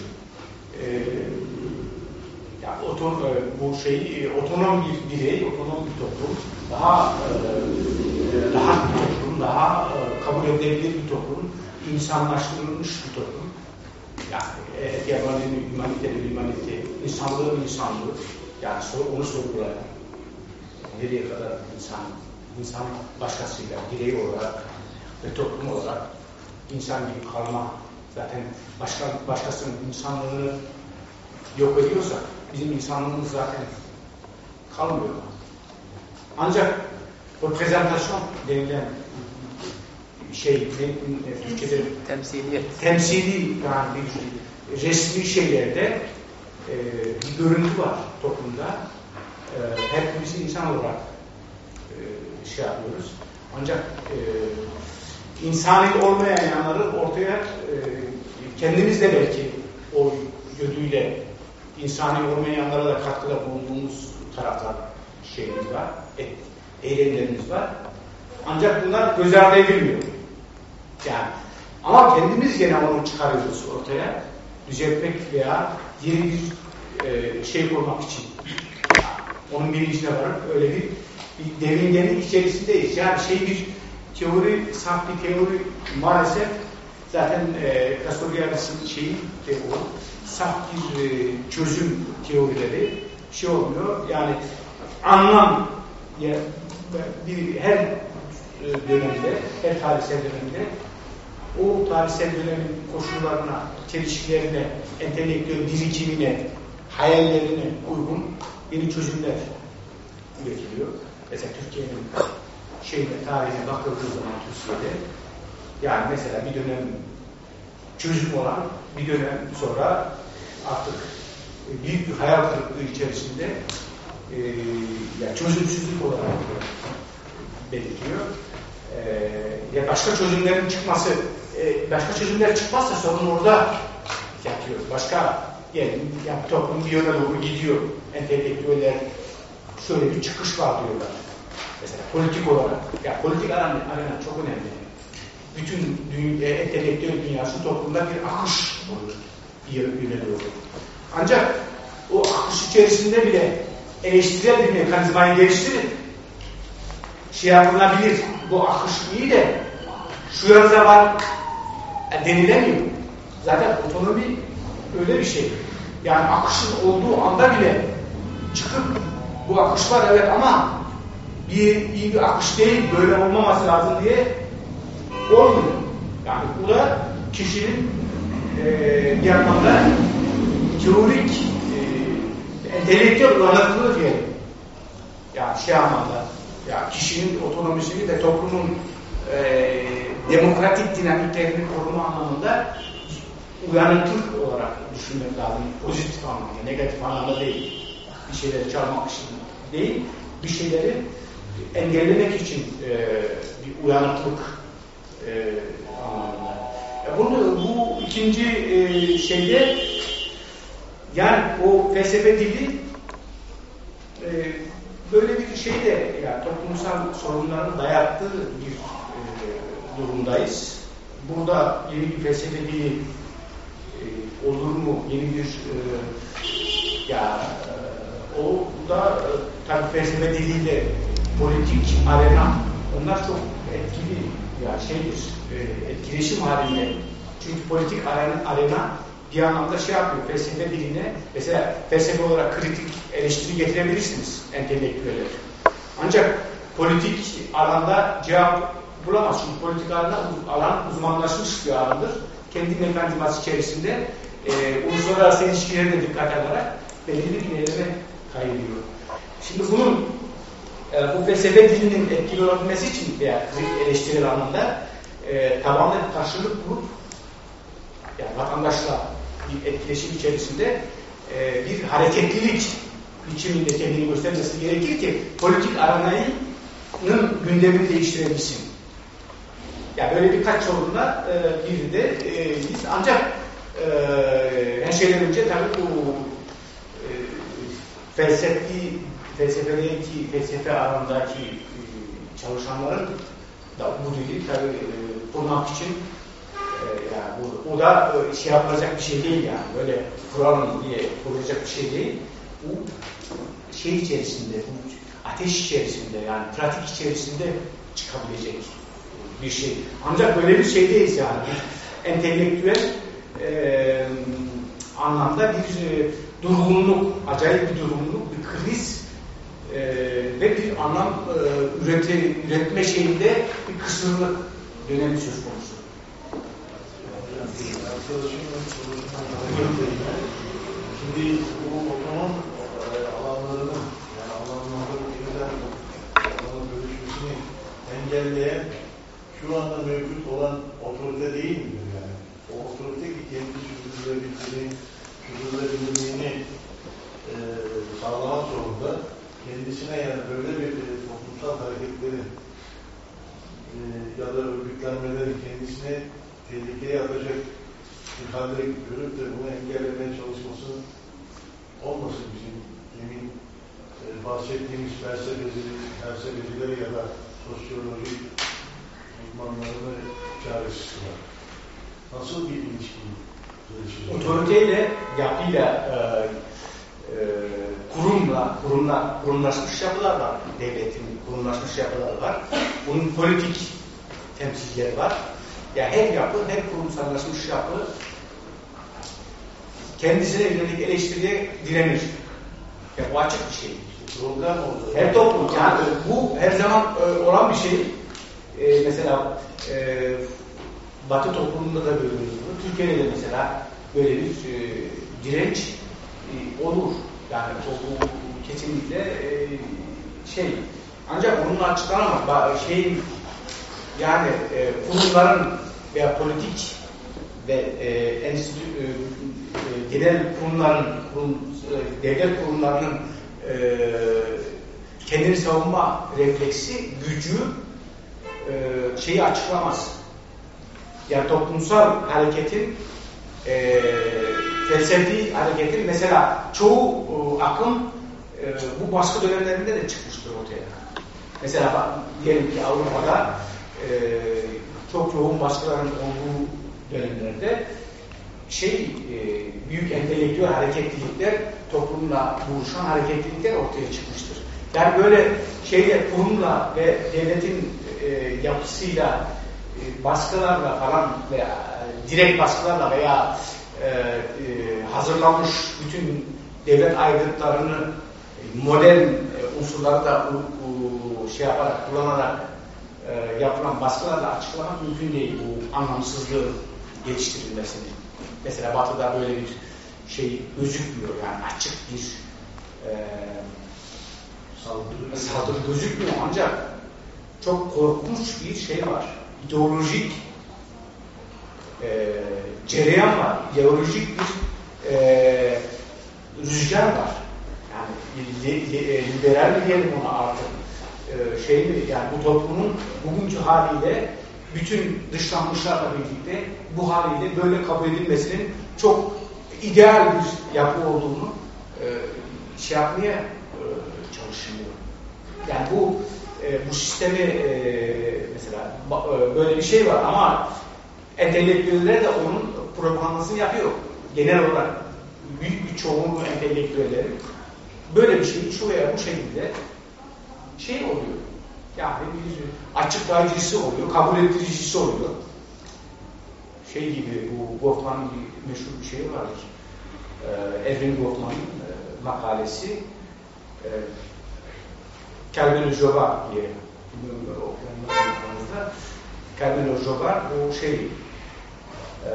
e, yani otom, e, bu şey e, otonom bir birey, otonom bir toplum, daha e, rahat bir toplum, daha e, kabul edilebilir bir toplum, insanlaştırılmış bir toplum. Yani e, yabancı humanite bir humanite, insanlığı insanlığı, yani onu sorgulayan, nereye kadar insan, insan başkasıyla, birey olarak ve toplum olarak insan gibi kalma zaten başka, başkasının insanlığını yok ediyorsa bizim insanlığımız zaten kalmıyor. Ancak o prezentasyon denilen şey Türkçe'de temsiliyet. temsili yani bir resmi şeylerde e, bir görüntü var toplumda. E, hepimiz insan olarak e, şey yapıyoruz. Ancak e, insani olmayan yanları ortaya e, kendimiz de belki o yönüyle insani olmayan yanlara da katkıda bulunduğumuz taraflar şeyimiz var, et, eylemlerimiz var. Ancak bunlar göz ardı edilmiyor. Yani ama kendimiz gene onu çıkarıyoruz ortaya. Düzeltmek veya yeni bir e, şey kurmak için. Onun bilincine varıp öyle bir, bir devingenin içerisindeyiz. Yani şey bir teori, saf bir teori maalesef zaten e, Castoriadis'in şeyi de o. Saf bir e, çözüm teorileri şey olmuyor. Yani anlam ya, bir, her e, dönemde, her tarihsel dönemde o tarihsel dönemin koşullarına, çelişkilerine, entelektüel birikimine, hayallerine uygun yeni çözümler üretiliyor. Mesela Türkiye'nin şeyde tarihine bakıldığı zaman Türkiye'de yani mesela bir dönem çözüm olan bir dönem sonra artık büyük bir hayal kırıklığı içerisinde e, yani çözümsüzlük olarak belirtiyor. E, ya başka çözümlerin çıkması e, başka çözümler çıkmazsa sorun orada yatıyor. Başka yani, yani toplum bir yöne doğru gidiyor. Entelektüeller şöyle bir çıkış var diyorlar. Mesela politik olarak. Ya politik arena, arena çok önemli. bütün dünya, entelektüel dünyası toplumda bir akış olur. Bir yöne doğru. Ancak o akış içerisinde bile eleştirel bir mekanizmayı geliştirin. Şey yapılabilir. Bu akış iyi de şu yazda var e, denilemiyor. Zaten otonomi öyle bir şey. Yani akışın olduğu anda bile çıkıp bu akış var evet ama bir iyi bir akış değil böyle olmaması lazım diye olmuyor. Yani bu da kişinin e, bir anlamda teorik e, entelektüel uyanıklığı diyelim. Yani şey anlamda ya kişinin otonomisini ve toplumun e, demokratik dinamiklerini koruma anlamında uyanıklık olarak düşünmek lazım. Pozitif anlamda, negatif anlamda değil. Bir şeyleri çalmak için değil, bir şeyleri engellemek için e, bir uyanıklık e, anlamında. Ya bunu, bu ikinci e, şeyde yani o felsefe dili e, böyle bir şey de yani toplumsal sorunların dayattığı bir e, durumdayız. Burada yeni bir felsefe dili olur mu? Yeni bir e, ya e, o da e, tabii felsefe diliyle politik arena onlar çok etkili ya şeydir e, etkileşim halinde. Çünkü politik arena, arena bir anlamda şey yapıyor, felsefe diline, mesela felsefe olarak kritik eleştiri getirebilirsiniz entelektüeller. Ancak politik alanda cevap bulamaz. Çünkü politik alanda alan uzmanlaşmış bir alandır. Kendi mekanizması içerisinde e, uluslararası ilişkilere de dikkat alarak belirli bir yerlere kayıyor. Şimdi bunun e, bu felsefe dilinin etkili olabilmesi için veya kritik eleştirel anlamda e, tabanlı bir karşılık bulup yani vatandaşla bir etkileşim içerisinde e, bir hareketlilik biçiminde kendini göstermesi gerekir ki politik aranayının gündemini değiştirebilsin. Yani böyle birkaç sorunla e, biri de e, biz ancak e, her şeyden önce tabii bu e, felsefi felsefedeki felsefe alanındaki e, çalışanların da bu dili tabii e, kurmak için e, yani bu, o da e, şey yapılacak bir şey değil yani böyle kuralım diye kurulacak bir şey değil. Bu şey içerisinde, bu ateş içerisinde yani pratik içerisinde çıkabilecek bir şey. Ancak böyle bir şeydeyiz yani. Entelektüel e, anlamda bir e, durgunluk, acayip bir durgunluk, bir kriz e, ve bir anlam e, üreti, üretme şeyinde bir kısırlık dönemi söz konusu. Şimdi bu otonom e, alanlarının yani alanların yeniden alanın bölüşmesini engelleyen şu anda mevcut olan otorite değil midir yani? O otorite ki kendi sürdürülebilirliğini, sürdürülebilirliğini e, sağlamak zorunda kendisine yani böyle bir e, toplumsal hareketlerin e, ya da örgütlenmelerin kendisine tehlikeye atacak bir halde görüp de bunu engellemeye çalışması olmasın bizim demin e, bahsettiğimiz felsefecileri, felsefecileri ya da sosyoloji uzmanlarını çaresiz var. Nasıl bir ilişki gelişir? Otoriteyle, yapıyla, e, e, kurumla, kurumla, kurumlaşmış yapılar var. Devletin kurumlaşmış yapılar var. Bunun politik temsilcileri var. Ya yani her yapı, her kurumsallaşmış yapı kendisine yönelik eleştiriye direnir. Ya bu açık bir şey. Problem oldu. Her toplum, yani bu her zaman e, olan bir şey. E, mesela e, Batı toplumunda da böyle bunu. Türkiye'de de mesela böyle bir e, direnç e, olur. Yani bu, kesinlikle e, şey. Ancak bunun açıklanamaz. Şeyin yani e, kurumların veya politik ve e, enstitü, e, genel kurumların, kurum, e, devlet kurumlarının e, kendini savunma refleksi, gücü e, şeyi açıklamaz. Yani toplumsal hareketin e, felsefi hareketin mesela çoğu e, akım e, bu baskı dönemlerinde de çıkmıştır ortaya. Mesela diyelim ki Avrupa'da e, çok yoğun baskıların olduğu dönemlerde şey e, büyük entelektüel hareketlilikler toplumla buluşan hareketlilikler ortaya çıkmıştır. Yani böyle şeyle kurumla ve devletin e, yapısıyla baskılarla falan veya e, direkt baskılarla veya e, e, hazırlanmış bütün devlet aygıtlarını e, modern e, unsurları da u, u, şey yaparak, kullanarak e, yapılan baskılarla açıklamak mümkün değil bu anlamsızlığın geliştirilmesini. Mesela Batı'da böyle bir şey gözükmüyor yani açık bir e, saldırı, saldırı gözükmüyor ancak çok korkunç bir şey var. İdeolojik e, cereyan var. İdeolojik bir e, rüzgar var. Yani e, liberal diyelim ona artık e, şey mi yani bu toplumun bugünkü haliyle bütün dışlanmışlarla birlikte bu haliyle böyle kabul edilmesinin çok ideal bir yapı olduğunu e, şey yapmaya e, çalışılıyor. Yani bu e, bu sistemi e, mesela e, böyle bir şey var ama entelektüeller de onun propagandasını yapıyor. Genel olarak büyük bir çoğunluğu entelektüelleri böyle bir şey şu veya bu şekilde şey oluyor. Yani bir açıklayıcısı oluyor, kabul ettiricisi oluyor. Şey gibi bu Goffman'ın bir meşhur bir şey vardır. Ee, Erwin Goffman'ın e, makalesi e, Calvin Jobar diye bilmiyorum okuyanlar Calvin Jobar bu şey e,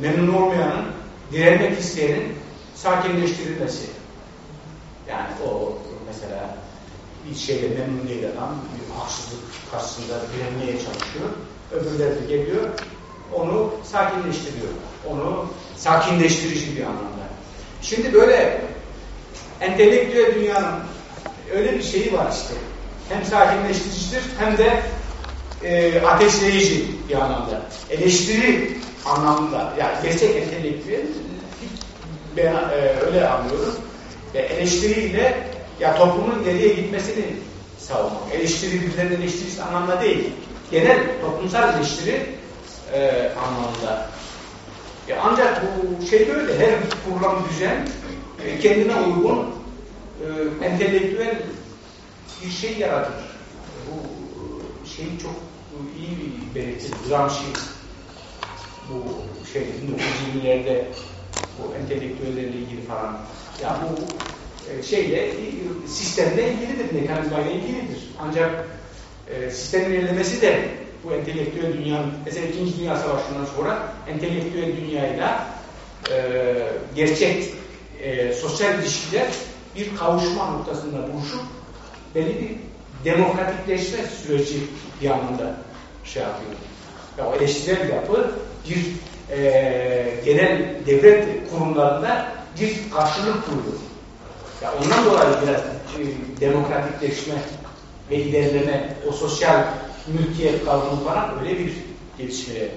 memnun olmayanın direnmek isteyenin sakinleştirilmesi. Yani o mesela bir şeyle memnun değil adam, bir haksızlık karşısında direnmeye çalışıyor. Öbürleri de geliyor, onu sakinleştiriyor. Onu sakinleştirici bir anlamda. Şimdi böyle entelektüel dünyanın öyle bir şeyi var işte. Hem sakinleştiricidir hem de e, ateşleyici bir anlamda. Eleştiri anlamında. Yani gerçek entelektüel ben e, öyle anlıyorum. E, eleştiriyle ya toplumun nereye gitmesini savunmak. Eleştiri birilerinin eleştirisi anlamda değil. Genel toplumsal eleştiri e, anlamında. E, ancak bu şey böyle. Her kurulan düzen e, kendine uygun e, entelektüel bir şey yaratır. Bu şeyi çok iyi bir belirtir. Gramsci bu şey 1920'lerde bu entelektüellerle ilgili falan. Ya bu e, şeyle sistemle ilgilidir, mekanizmayla ilgilidir. Ancak e, sistemin ilerlemesi de bu entelektüel dünyanın, mesela İkinci Dünya Savaşı'ndan sonra entelektüel dünyayla e, gerçek e, sosyal ilişkiler bir kavuşma noktasında buluşup belli bir demokratikleşme süreci bir anlamda şey yapıyor. Ya o eleştirel yapı bir e, genel devlet kurumlarında bir karşılık kuruyor. Ya ondan dolayı biraz e, demokratikleşme ve ilerleme, o sosyal mülkiyet kavramı falan öyle bir gelişmeye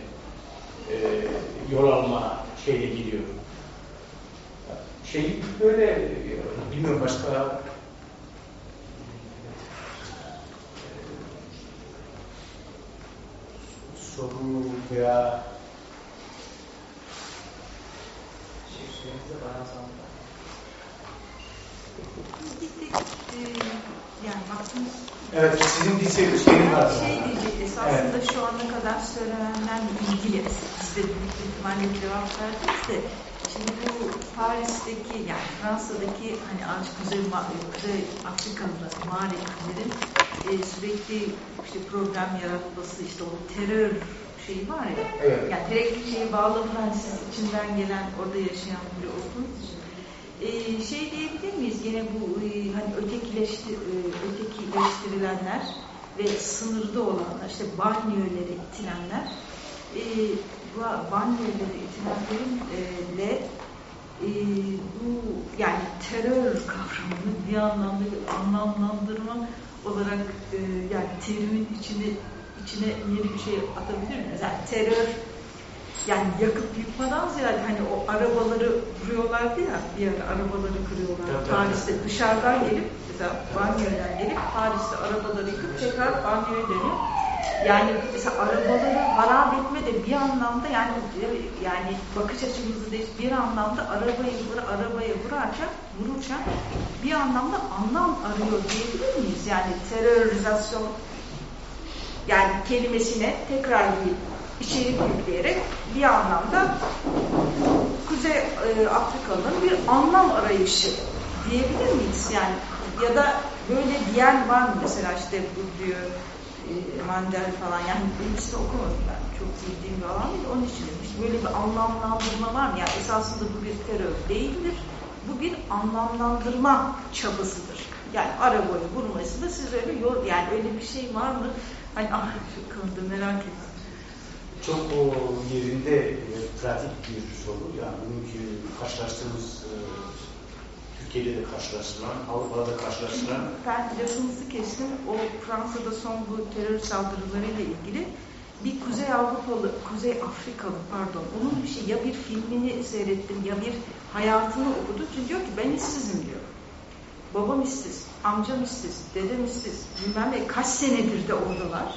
e, yol alma şeyle gidiyor. Şey böyle bilmiyorum başka soru veya yani baktığımız Evet, sizin bir şey, şeyin var. şey diyecek, esasında evet. şu ana kadar söylenenlerle ilgili siz de büyük ihtimalle cevap verdiniz de şimdi bu Paris'teki yani Fransa'daki hani ancak Kuzey, Kuzey Afrika'da Mağriplerin e, sürekli işte problem yaratması işte o terör şeyi var ya. Evet. yani direkt şeyi bağlamında hani siz içinden gelen orada yaşayan biri olduğunuz için. Ee, şey diyebilir miyiz? Gene bu e, hani ötekileşti, e, ötekileştirilenler ve sınırda olanlar işte banyoları itilenler e, bu banyoları itilenlerle e, bu yani terör kavramını bir anlamda anlamlandırma olarak e, yani terimin içine içine yeni bir şey atabilir miyiz? Yani terör yani yakıp yıkmadan ziyade hani o arabaları vuruyorlardı ya bir ara arabaları kırıyorlar. Evet, Paris'te evet. dışarıdan gelip mesela banyodan gelip Paris'te arabaları yıkıp tekrar banyoya dönüyor. Yani mesela arabaları harap etme de bir anlamda yani yani bakış açımızı değiş bir anlamda arabayı vur, arabaya vurarken vururken bir anlamda anlam arıyor diyebilir miyiz? Yani terörizasyon yani kelimesine tekrar bir içerik yükleyerek bir anlamda Kuzey e, Afrikalıların bir anlam arayışı diyebilir miyiz? Yani ya da böyle diyen var mı mesela işte bu diyor e, Mandel falan yani hepsini okumadım ben. Çok bildiğim bir alan değil. Onun için demiş. Böyle bir anlamlandırma var mı? Yani esasında bu bir terör değildir. Bu bir anlamlandırma çabasıdır. Yani arabayı vurması da siz öyle yor yani öyle bir şey var mı? Hani ah şu merak ettim. Çok o yerinde e, pratik bir soru. Yani bugünkü karşılaştığımız Türkiye'de de karşılaşılan, Avrupa'da da karşılaşılan. Ben lafınızı kestim. O Fransa'da son bu terör saldırılarıyla ilgili bir Kuzey Avrupalı, Kuzey Afrikalı pardon, onun bir şey ya bir filmini seyrettim ya bir hayatını okudum. Çünkü diyor ki ben işsizim diyor. Babam işsiz, amcam işsiz, dedem işsiz, bilmem ne kaç senedir de oradalar.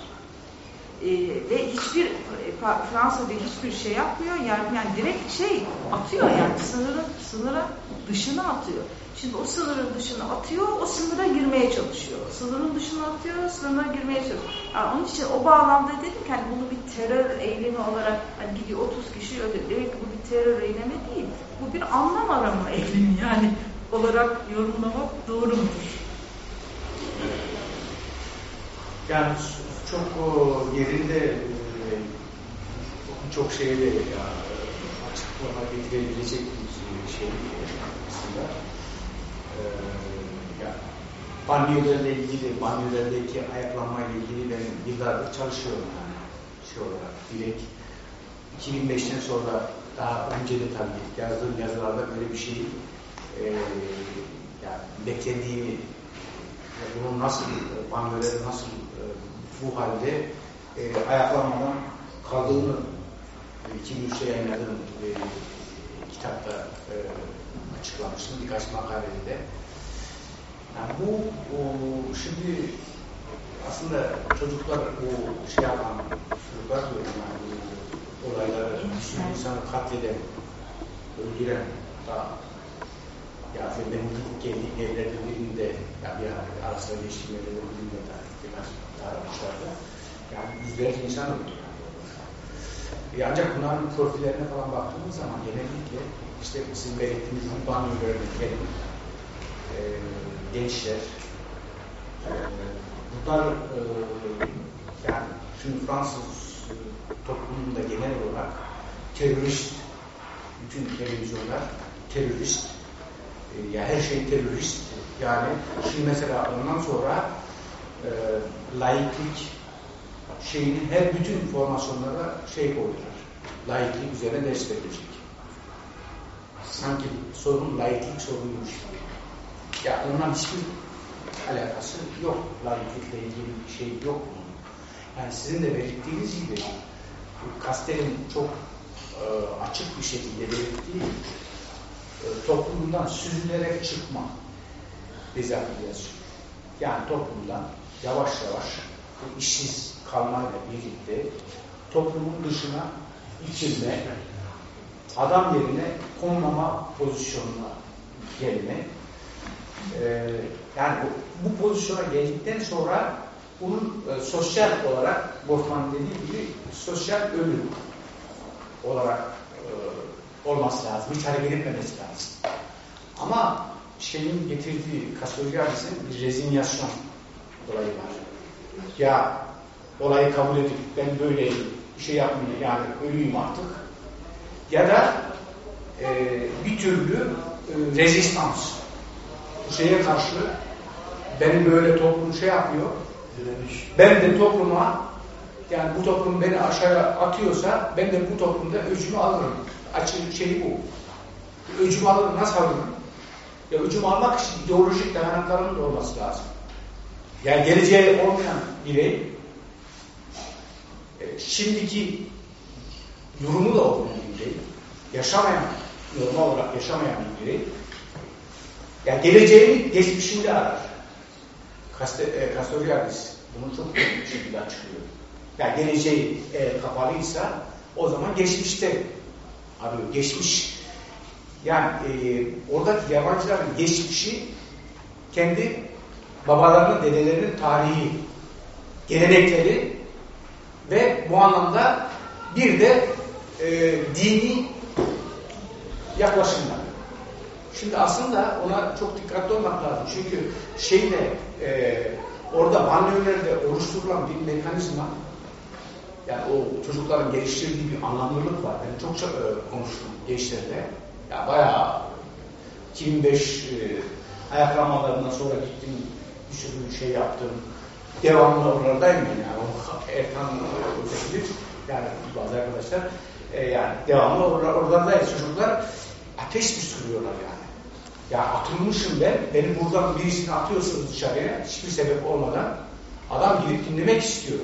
Ee, ve hiçbir e, Fransa'da hiçbir şey yapmıyor yani, yani direkt şey atıyor yani sınırın sınıra dışına atıyor. Şimdi o sınırın dışına atıyor, o sınıra girmeye çalışıyor. Sınırın dışına atıyor, sınıra girmeye çalışıyor. Yani onun için o bağlamda dedim ki hani bunu bir terör eylemi olarak hani gidiyor 30 kişi öldürüyor. Demek ki bu bir terör eylemi değil. Bu bir anlam arama eylemi yani olarak yorumlamak doğru mudur? Yani çok o, yerinde e, çok şeyde ya, açıklama getirebilecek bir şey aslında. Ee, yani banyolarla ilgili, banyolardaki ayaklanmayla ilgili ben yıllardır çalışıyorum yani. Şey olarak direkt 2005'ten sonra daha önce de tabii yazdığım yazılarda böyle bir şey e, yani beklendiğini bunun nasıl, banyoları nasıl e, bu halde e, ayaklanmadan kaldığını 2003'te yayınladığım e, kitapta e, açıklamıştım birkaç makalede. Yani bu o, şimdi aslında çocuklar o şey yapan çocuklar diyorum yani bu olayları insanı katleden, öldüren daha ya benim gidip geldiğim yerlerde birinde ya bir arasında geçtiğim yerlerde birinde de birkaç aramışlardı. Yani yüzlerce insan öldü. E ancak bunların profillerine falan baktığımız zaman genellikle işte sizin belirttiğiniz gibi banyo örnekleri e, gençler e, bunlar e, yani şimdi Fransız e, toplumunda genel olarak terörist bütün televizyonlar terörist e, ya her şey terörist yani şimdi mesela ondan sonra e, laiklik şeyinin her bütün formasyonlara şey koydular. Laiklik üzerine ders verilecek. Sanki sorun laiklik sorunuymuş gibi. Ya ondan hiçbir alakası yok. Laiklikle ilgili bir şey yok bunun. Yani sizin de belirttiğiniz gibi Kastel'in çok e, açık bir şekilde belirttiği e, toplumdan süzülerek çıkma dezafiliasyon. Yani toplumdan yavaş yavaş işsiz kalmayla birlikte toplumun dışına itilme, adam yerine konmama pozisyonuna gelme. Ee, yani bu, bu pozisyona geldikten sonra bunun e, sosyal olarak Bosman dediği gibi sosyal ölüm olarak e, olması lazım. Hiç hareket etmemesi lazım. Ama şeyin getirdiği Kastorgiadis'in bir rezinyasyon olayı var. Ya olayı kabul edip ben böyle bir şey yapmayayım yani ölüyüm artık ya da e, bir türlü e, rezistans bu şeye karşı benim böyle toplum şey yapıyor ben de topluma yani bu toplum beni aşağıya atıyorsa ben de bu toplumda öcümü alırım. Açık şeyi bu. Öcümü alırım. Nasıl alırım? Ya öcümü almak için ideolojik dayanakların da olması lazım. Yani geleceği olmayan birey e, şimdiki durumu da olmayan birey, yaşamayan, normal olarak yaşamayan bir birey, yani geleceğini geçmişinde arar. Castoriadis bunu çok büyük bir şekilde açıklıyor. yani geleceği e, kapalıysa o zaman geçmişte arıyor. Geçmiş yani e, oradaki yabancıların geçmişi kendi babalarının, dedelerinin tarihi, gelenekleri ve bu anlamda bir de e, dini yaklaşımlar. Şimdi aslında ona çok dikkatli olmak lazım. Çünkü şeyle e, orada banliyölerde oluşturulan bir mekanizma yani o çocukların geliştirdiği bir anlamlılık var. Ben çok çok e, konuştum gençlerle. Ya bayağı 2005 e, ayaklanmalarından sonra gittim bir sürü şey yaptım. Devamlı oralardayım yani. O Erkan ötekidir. Yani bazı arkadaşlar e, yani devamlı or oralardayız. Çocuklar ateş püskürüyorlar yani. Ya atılmışım ben, beni buradan birisini atıyorsunuz dışarıya hiçbir sebep olmadan. Adam gidip dinlemek istiyor.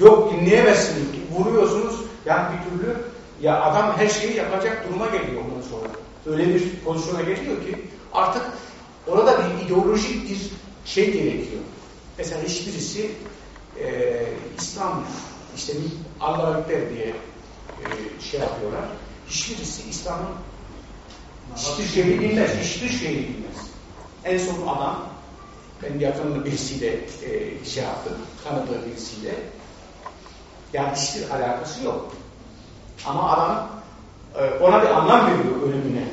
Yok dinleyemezsiniz, vuruyorsunuz yani bir türlü ya adam her şeyi yapacak duruma geliyor ondan sonra. Öyle bir pozisyona geliyor ki artık orada bir ideolojik bir şey gerekiyor. Mesela hiçbirisi e, İslam işte Allah'a diye e, şey yapıyorlar. Hiçbirisi İslam'ın hiçbir şeyi bilmez. Hiçbir şeyi bilmez. En son adam ben yakınlı birisiyle e, şey yaptım. Tanıdığı birisiyle yani hiçbir alakası yok. Ama adam e, ona bir anlam veriyor ölümüne.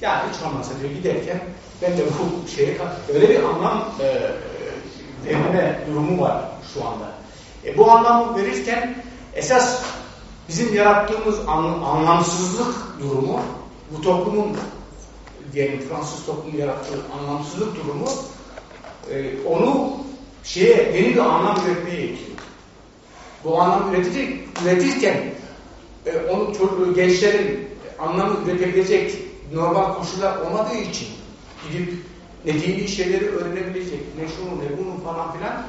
Yani hiç olmazsa diyor giderken ben de bu şeye öyle bir anlam e, verme durumu var şu anda. E, bu anlamı verirken esas bizim yarattığımız an, anlamsızlık durumu bu toplumun diyelim Fransız toplumun yarattığı anlamsızlık durumu e, onu şeye yeni bir anlam üretmeye itiyor. Bu anlam üretir, üretirken e, onu çocuğu, gençlerin anlamı üretebilecek normal koşullar olmadığı için gidip ne dini şeyleri öğrenebilecek, ne şunu ne bunu falan filan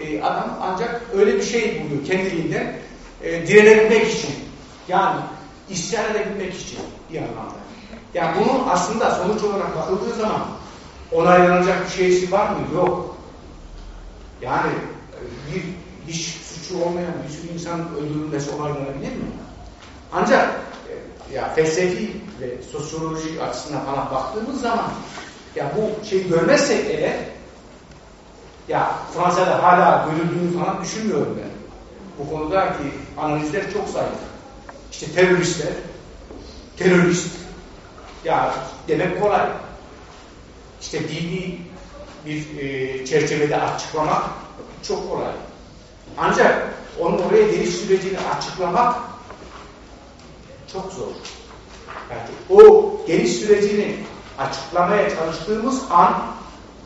e, adam ancak öyle bir şey buluyor kendiliğinden e, direnebilmek için. Yani isyan edebilmek için bir anlamda. Yani bunun aslında sonuç olarak bakıldığı zaman onaylanacak bir şeysi var mı? Yok. Yani e, bir hiç suçu olmayan bir sürü insan öldürülmesi onaylanabilir mi? Ancak e, ya felsefi ve sosyolojik açısından falan baktığımız zaman ya bu şeyi görmezsek eğer ya Fransa'da hala görüldüğünü falan düşünmüyorum ben. Bu konudaki analizler çok zayıf. İşte teröristler, terörist, ya demek kolay. İşte dini bir e, çerçevede açıklamak çok kolay. Ancak onun oraya geliş sürecini açıklamak çok zor. Yani o geliş sürecini açıklamaya çalıştığımız an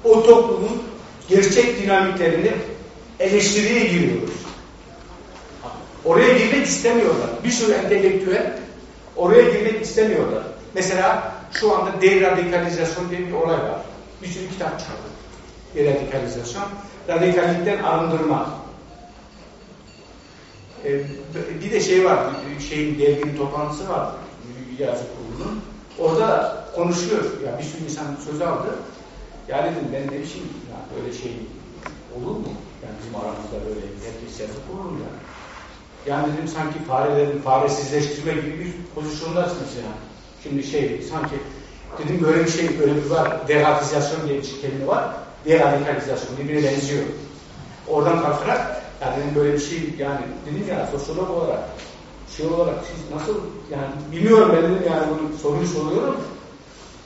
o toplumun gerçek dinamiklerini eleştiriye giriyoruz. Oraya girmek istemiyorlar. Bir sürü entelektüel oraya girmek istemiyorlar. Mesela şu anda deradikalizasyon diye bir olay var. Bir sürü kitap çıkardı. Deradikalizasyon. Radikallikten arındırma. Ee, bir de şey var, şeyin derginin toplantısı var. Yazı kurulunun. Orada konuşuyor. Ya bir sürü insan söz aldı. Ya dedim ben de bir şey, ya böyle şey olur mu? Yani bizim aramızda böyle herkes yazı kurur mu yani? Yani dedim sanki farelerin faresizleştirme gibi bir pozisyondasınız yani. Şimdi şey sanki dedim böyle bir şey böyle bir var. Deradikalizasyon diye bir kelime var. Deradikalizasyon birbirine benziyor. Oradan kalkarak ya dedim böyle bir şey yani dedim ya sosyolog olarak şey olarak siz nasıl yani bilmiyorum ben dedim yani bunu soruyu soruyorum.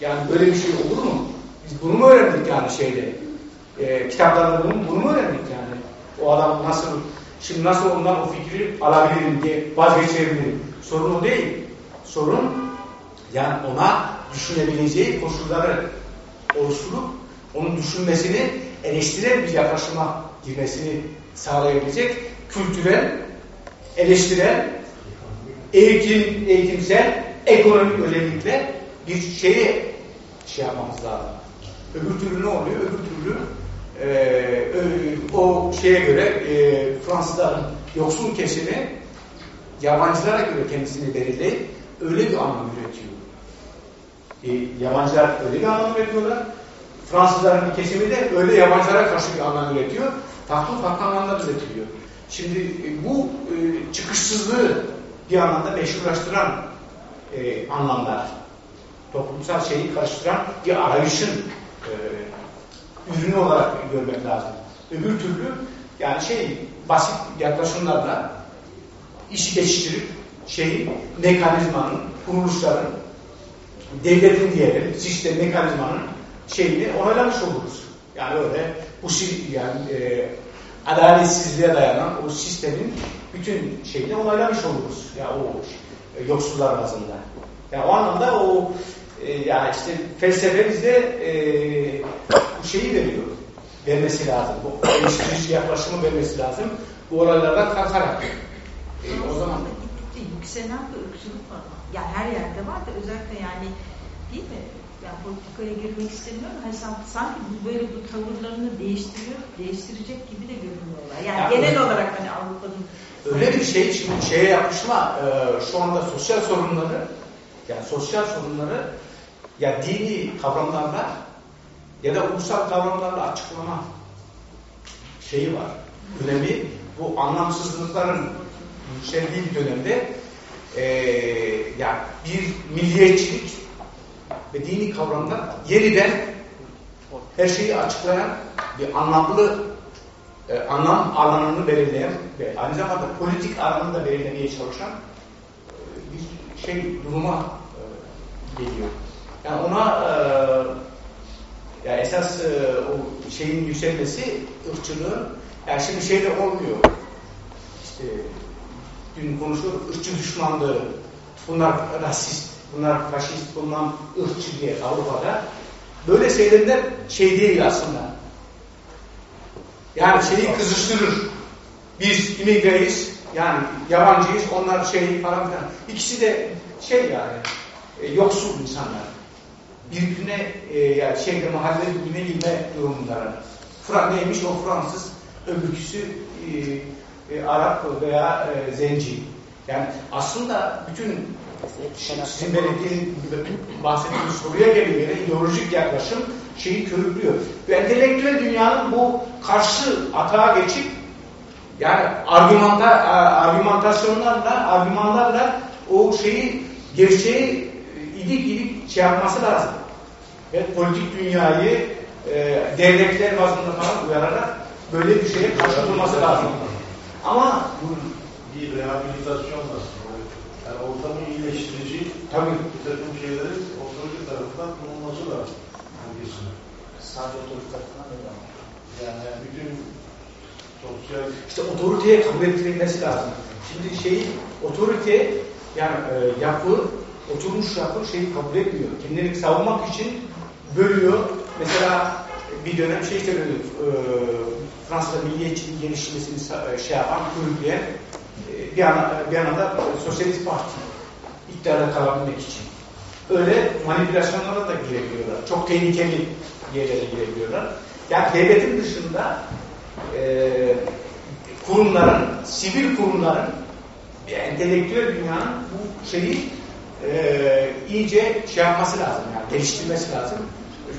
Yani böyle bir şey olur mu? Biz bunu mu öğrendik yani şeyde? E, kitaplarında bunu, bunu mu öğrendik yani? O adam nasıl Şimdi nasıl ondan o fikri alabilirim diye vazgeçebilirim. Sorun o değil. Sorun yani ona düşünebileceği koşulları oluşturup onun düşünmesini eleştirel bir yaklaşıma girmesini sağlayabilecek kültürel, eleştirel, eğitim, eğitimsel, ekonomik özellikle bir şeyi şey yapmamız lazım. Öbür türlü ne oluyor? Öbür türlü e, o şeye göre e, Fransızların yoksul kesimi yabancılara göre kendisini belirleyip öyle bir anlam üretiyor. E, yabancılar öyle bir anlam üretiyorlar. Fransızların bir kesimi de öyle yabancılara karşı bir anlam üretiyor. Farklı farklı anlamlar üretiliyor. Şimdi e, bu e, çıkışsızlığı bir anlamda meşrulaştıran e, anlamlar. Toplumsal şeyi karıştıran bir arayışın e, ürünü olarak görmek lazım. Öbür türlü yani şey basit yaklaşımlarla işi geçiştirip şeyi mekanizmanın, kuruluşların, devletin diyelim, sistem mekanizmanın şeyini onaylamış oluruz. Yani öyle bu yani e, adaletsizliğe dayanan o sistemin bütün şeyini onaylamış oluruz. Ya yani o e, yoksullar bazında. Yani o anlamda o e, yani işte felsefe bize e, bu şeyi veriyor. Vermesi lazım. Bu eleştirici yaklaşımı vermesi lazım. Bu olaylardan kalkarak. E, o zaman yükselen bir ırkçılık var. Yani her yerde var da özellikle yani değil mi? Yani politikaya girmek istemiyorum. Hani sanki bu böyle bu tavırlarını değiştiriyor, değiştirecek gibi de görünüyorlar. Yani, yani genel öyle, olarak hani Avrupa'nın öyle bir şey şimdi şeye yapışma e, şu anda sosyal sorunları yani sosyal sorunları ya dini kavramlarla ya da ulusal kavramlarla açıklama şeyi var. Önemi bu anlamsızlıkların yükseldiği bir dönemde e, yani bir milliyetçilik ve dini kavramlar yeniden her şeyi açıklayan bir anlamlı e, anlam alanını belirleyen ve aynı zamanda politik alanını da belirlemeye çalışan e, bir şey duruma e, geliyor. Yani ona e, yani esas e, o şeyin yükselmesi ırkçılığın yani şimdi şeyde olmuyor. İşte dün konuşuyor ırkçı düşmanlığı. Bunlar rasist, bunlar faşist, bunlar ırkçı diye Avrupa'da. Böyle şeylerden şey değil aslında. Yani şeyi kızıştırır. Biz imigreyiz, yani yabancıyız, onlar şey falan filan. İkisi de şey yani, e, yoksul insanlar. Birbirine e, yani şeyde mahallede birbirine girme durumundalar. Fra neymiş o Fransız, öbürküsü e, e, Arap veya e, Zenci. Yani aslında bütün sizin belirttiğiniz bahsettiğiniz soruya geliyor. ideolojik yaklaşım şeyi körüklüyor. Ve entelektüel dünyanın bu karşı atağa geçip yani argümanta, argümantasyonlarla, argümanlarla o şeyi, gerçeği idik idik şey yapması lazım. Ve politik dünyayı e, dernekler bazında falan uyararak böyle bir şeye karşı durması lazım. Ama bu bir rehabilitasyon aslında. Yani ortamı iyileştirici tabii. bir takım şeylerin otorite tarafından bulunması lazım. Hangisini? Sadece otorite tarafından değil ama. Yani bütün sosyal... İşte otoriteye kabul ettirilmesi lazım. Şimdi şeyi, otorite yani e, yapı, oturmuş yapı şeyi kabul etmiyor. Kendini savunmak için bölüyor. Mesela bir dönem şey söylüyordu, e, Fransa'da milliyetçiliğin gelişmesini e, şey yapan, örgüleyen e, bir, ana, bir yandan Sosyalist Parti iktidara kalabilmek için. Öyle manipülasyonlara da girebiliyorlar. Çok tehlikeli yerlere girebiliyorlar. Yani devletin dışında e, kurumların, sivil kurumların bir entelektüel dünyanın bu şeyi e, iyice şey yapması lazım, yani geliştirmesi lazım.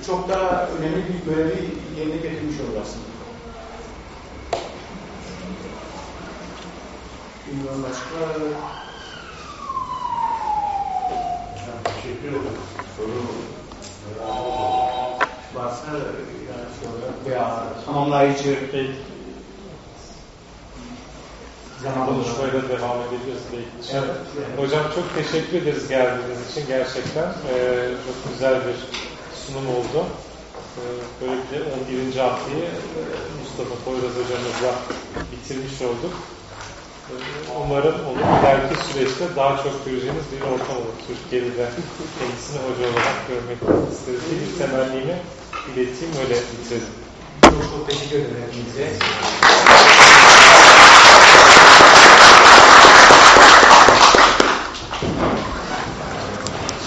Çok daha önemli bir görevi yerine getirmiş olur aslında. Bilmiyorum başka. Teşekkür ederim. Soru varsa yani soru veya tamamlayıcı zaman konuşmayla devam edebiliriz belki. Evet. Hocam çok teşekkür ederiz geldiğiniz için gerçekten. Ee, çok güzel bir sunum oldu. Ee, böylelikle 11. haftayı e, Mustafa Poyraz hocamızla bitirmiş olduk. Ee, umarım onu ileriki süreçte daha çok göreceğiniz bir ortam olur. Türkiye'de kendisini hoca olarak görmek isteriz. Bir temennimi ileteyim, öyle bitirelim. Çok çok teşekkür ederim.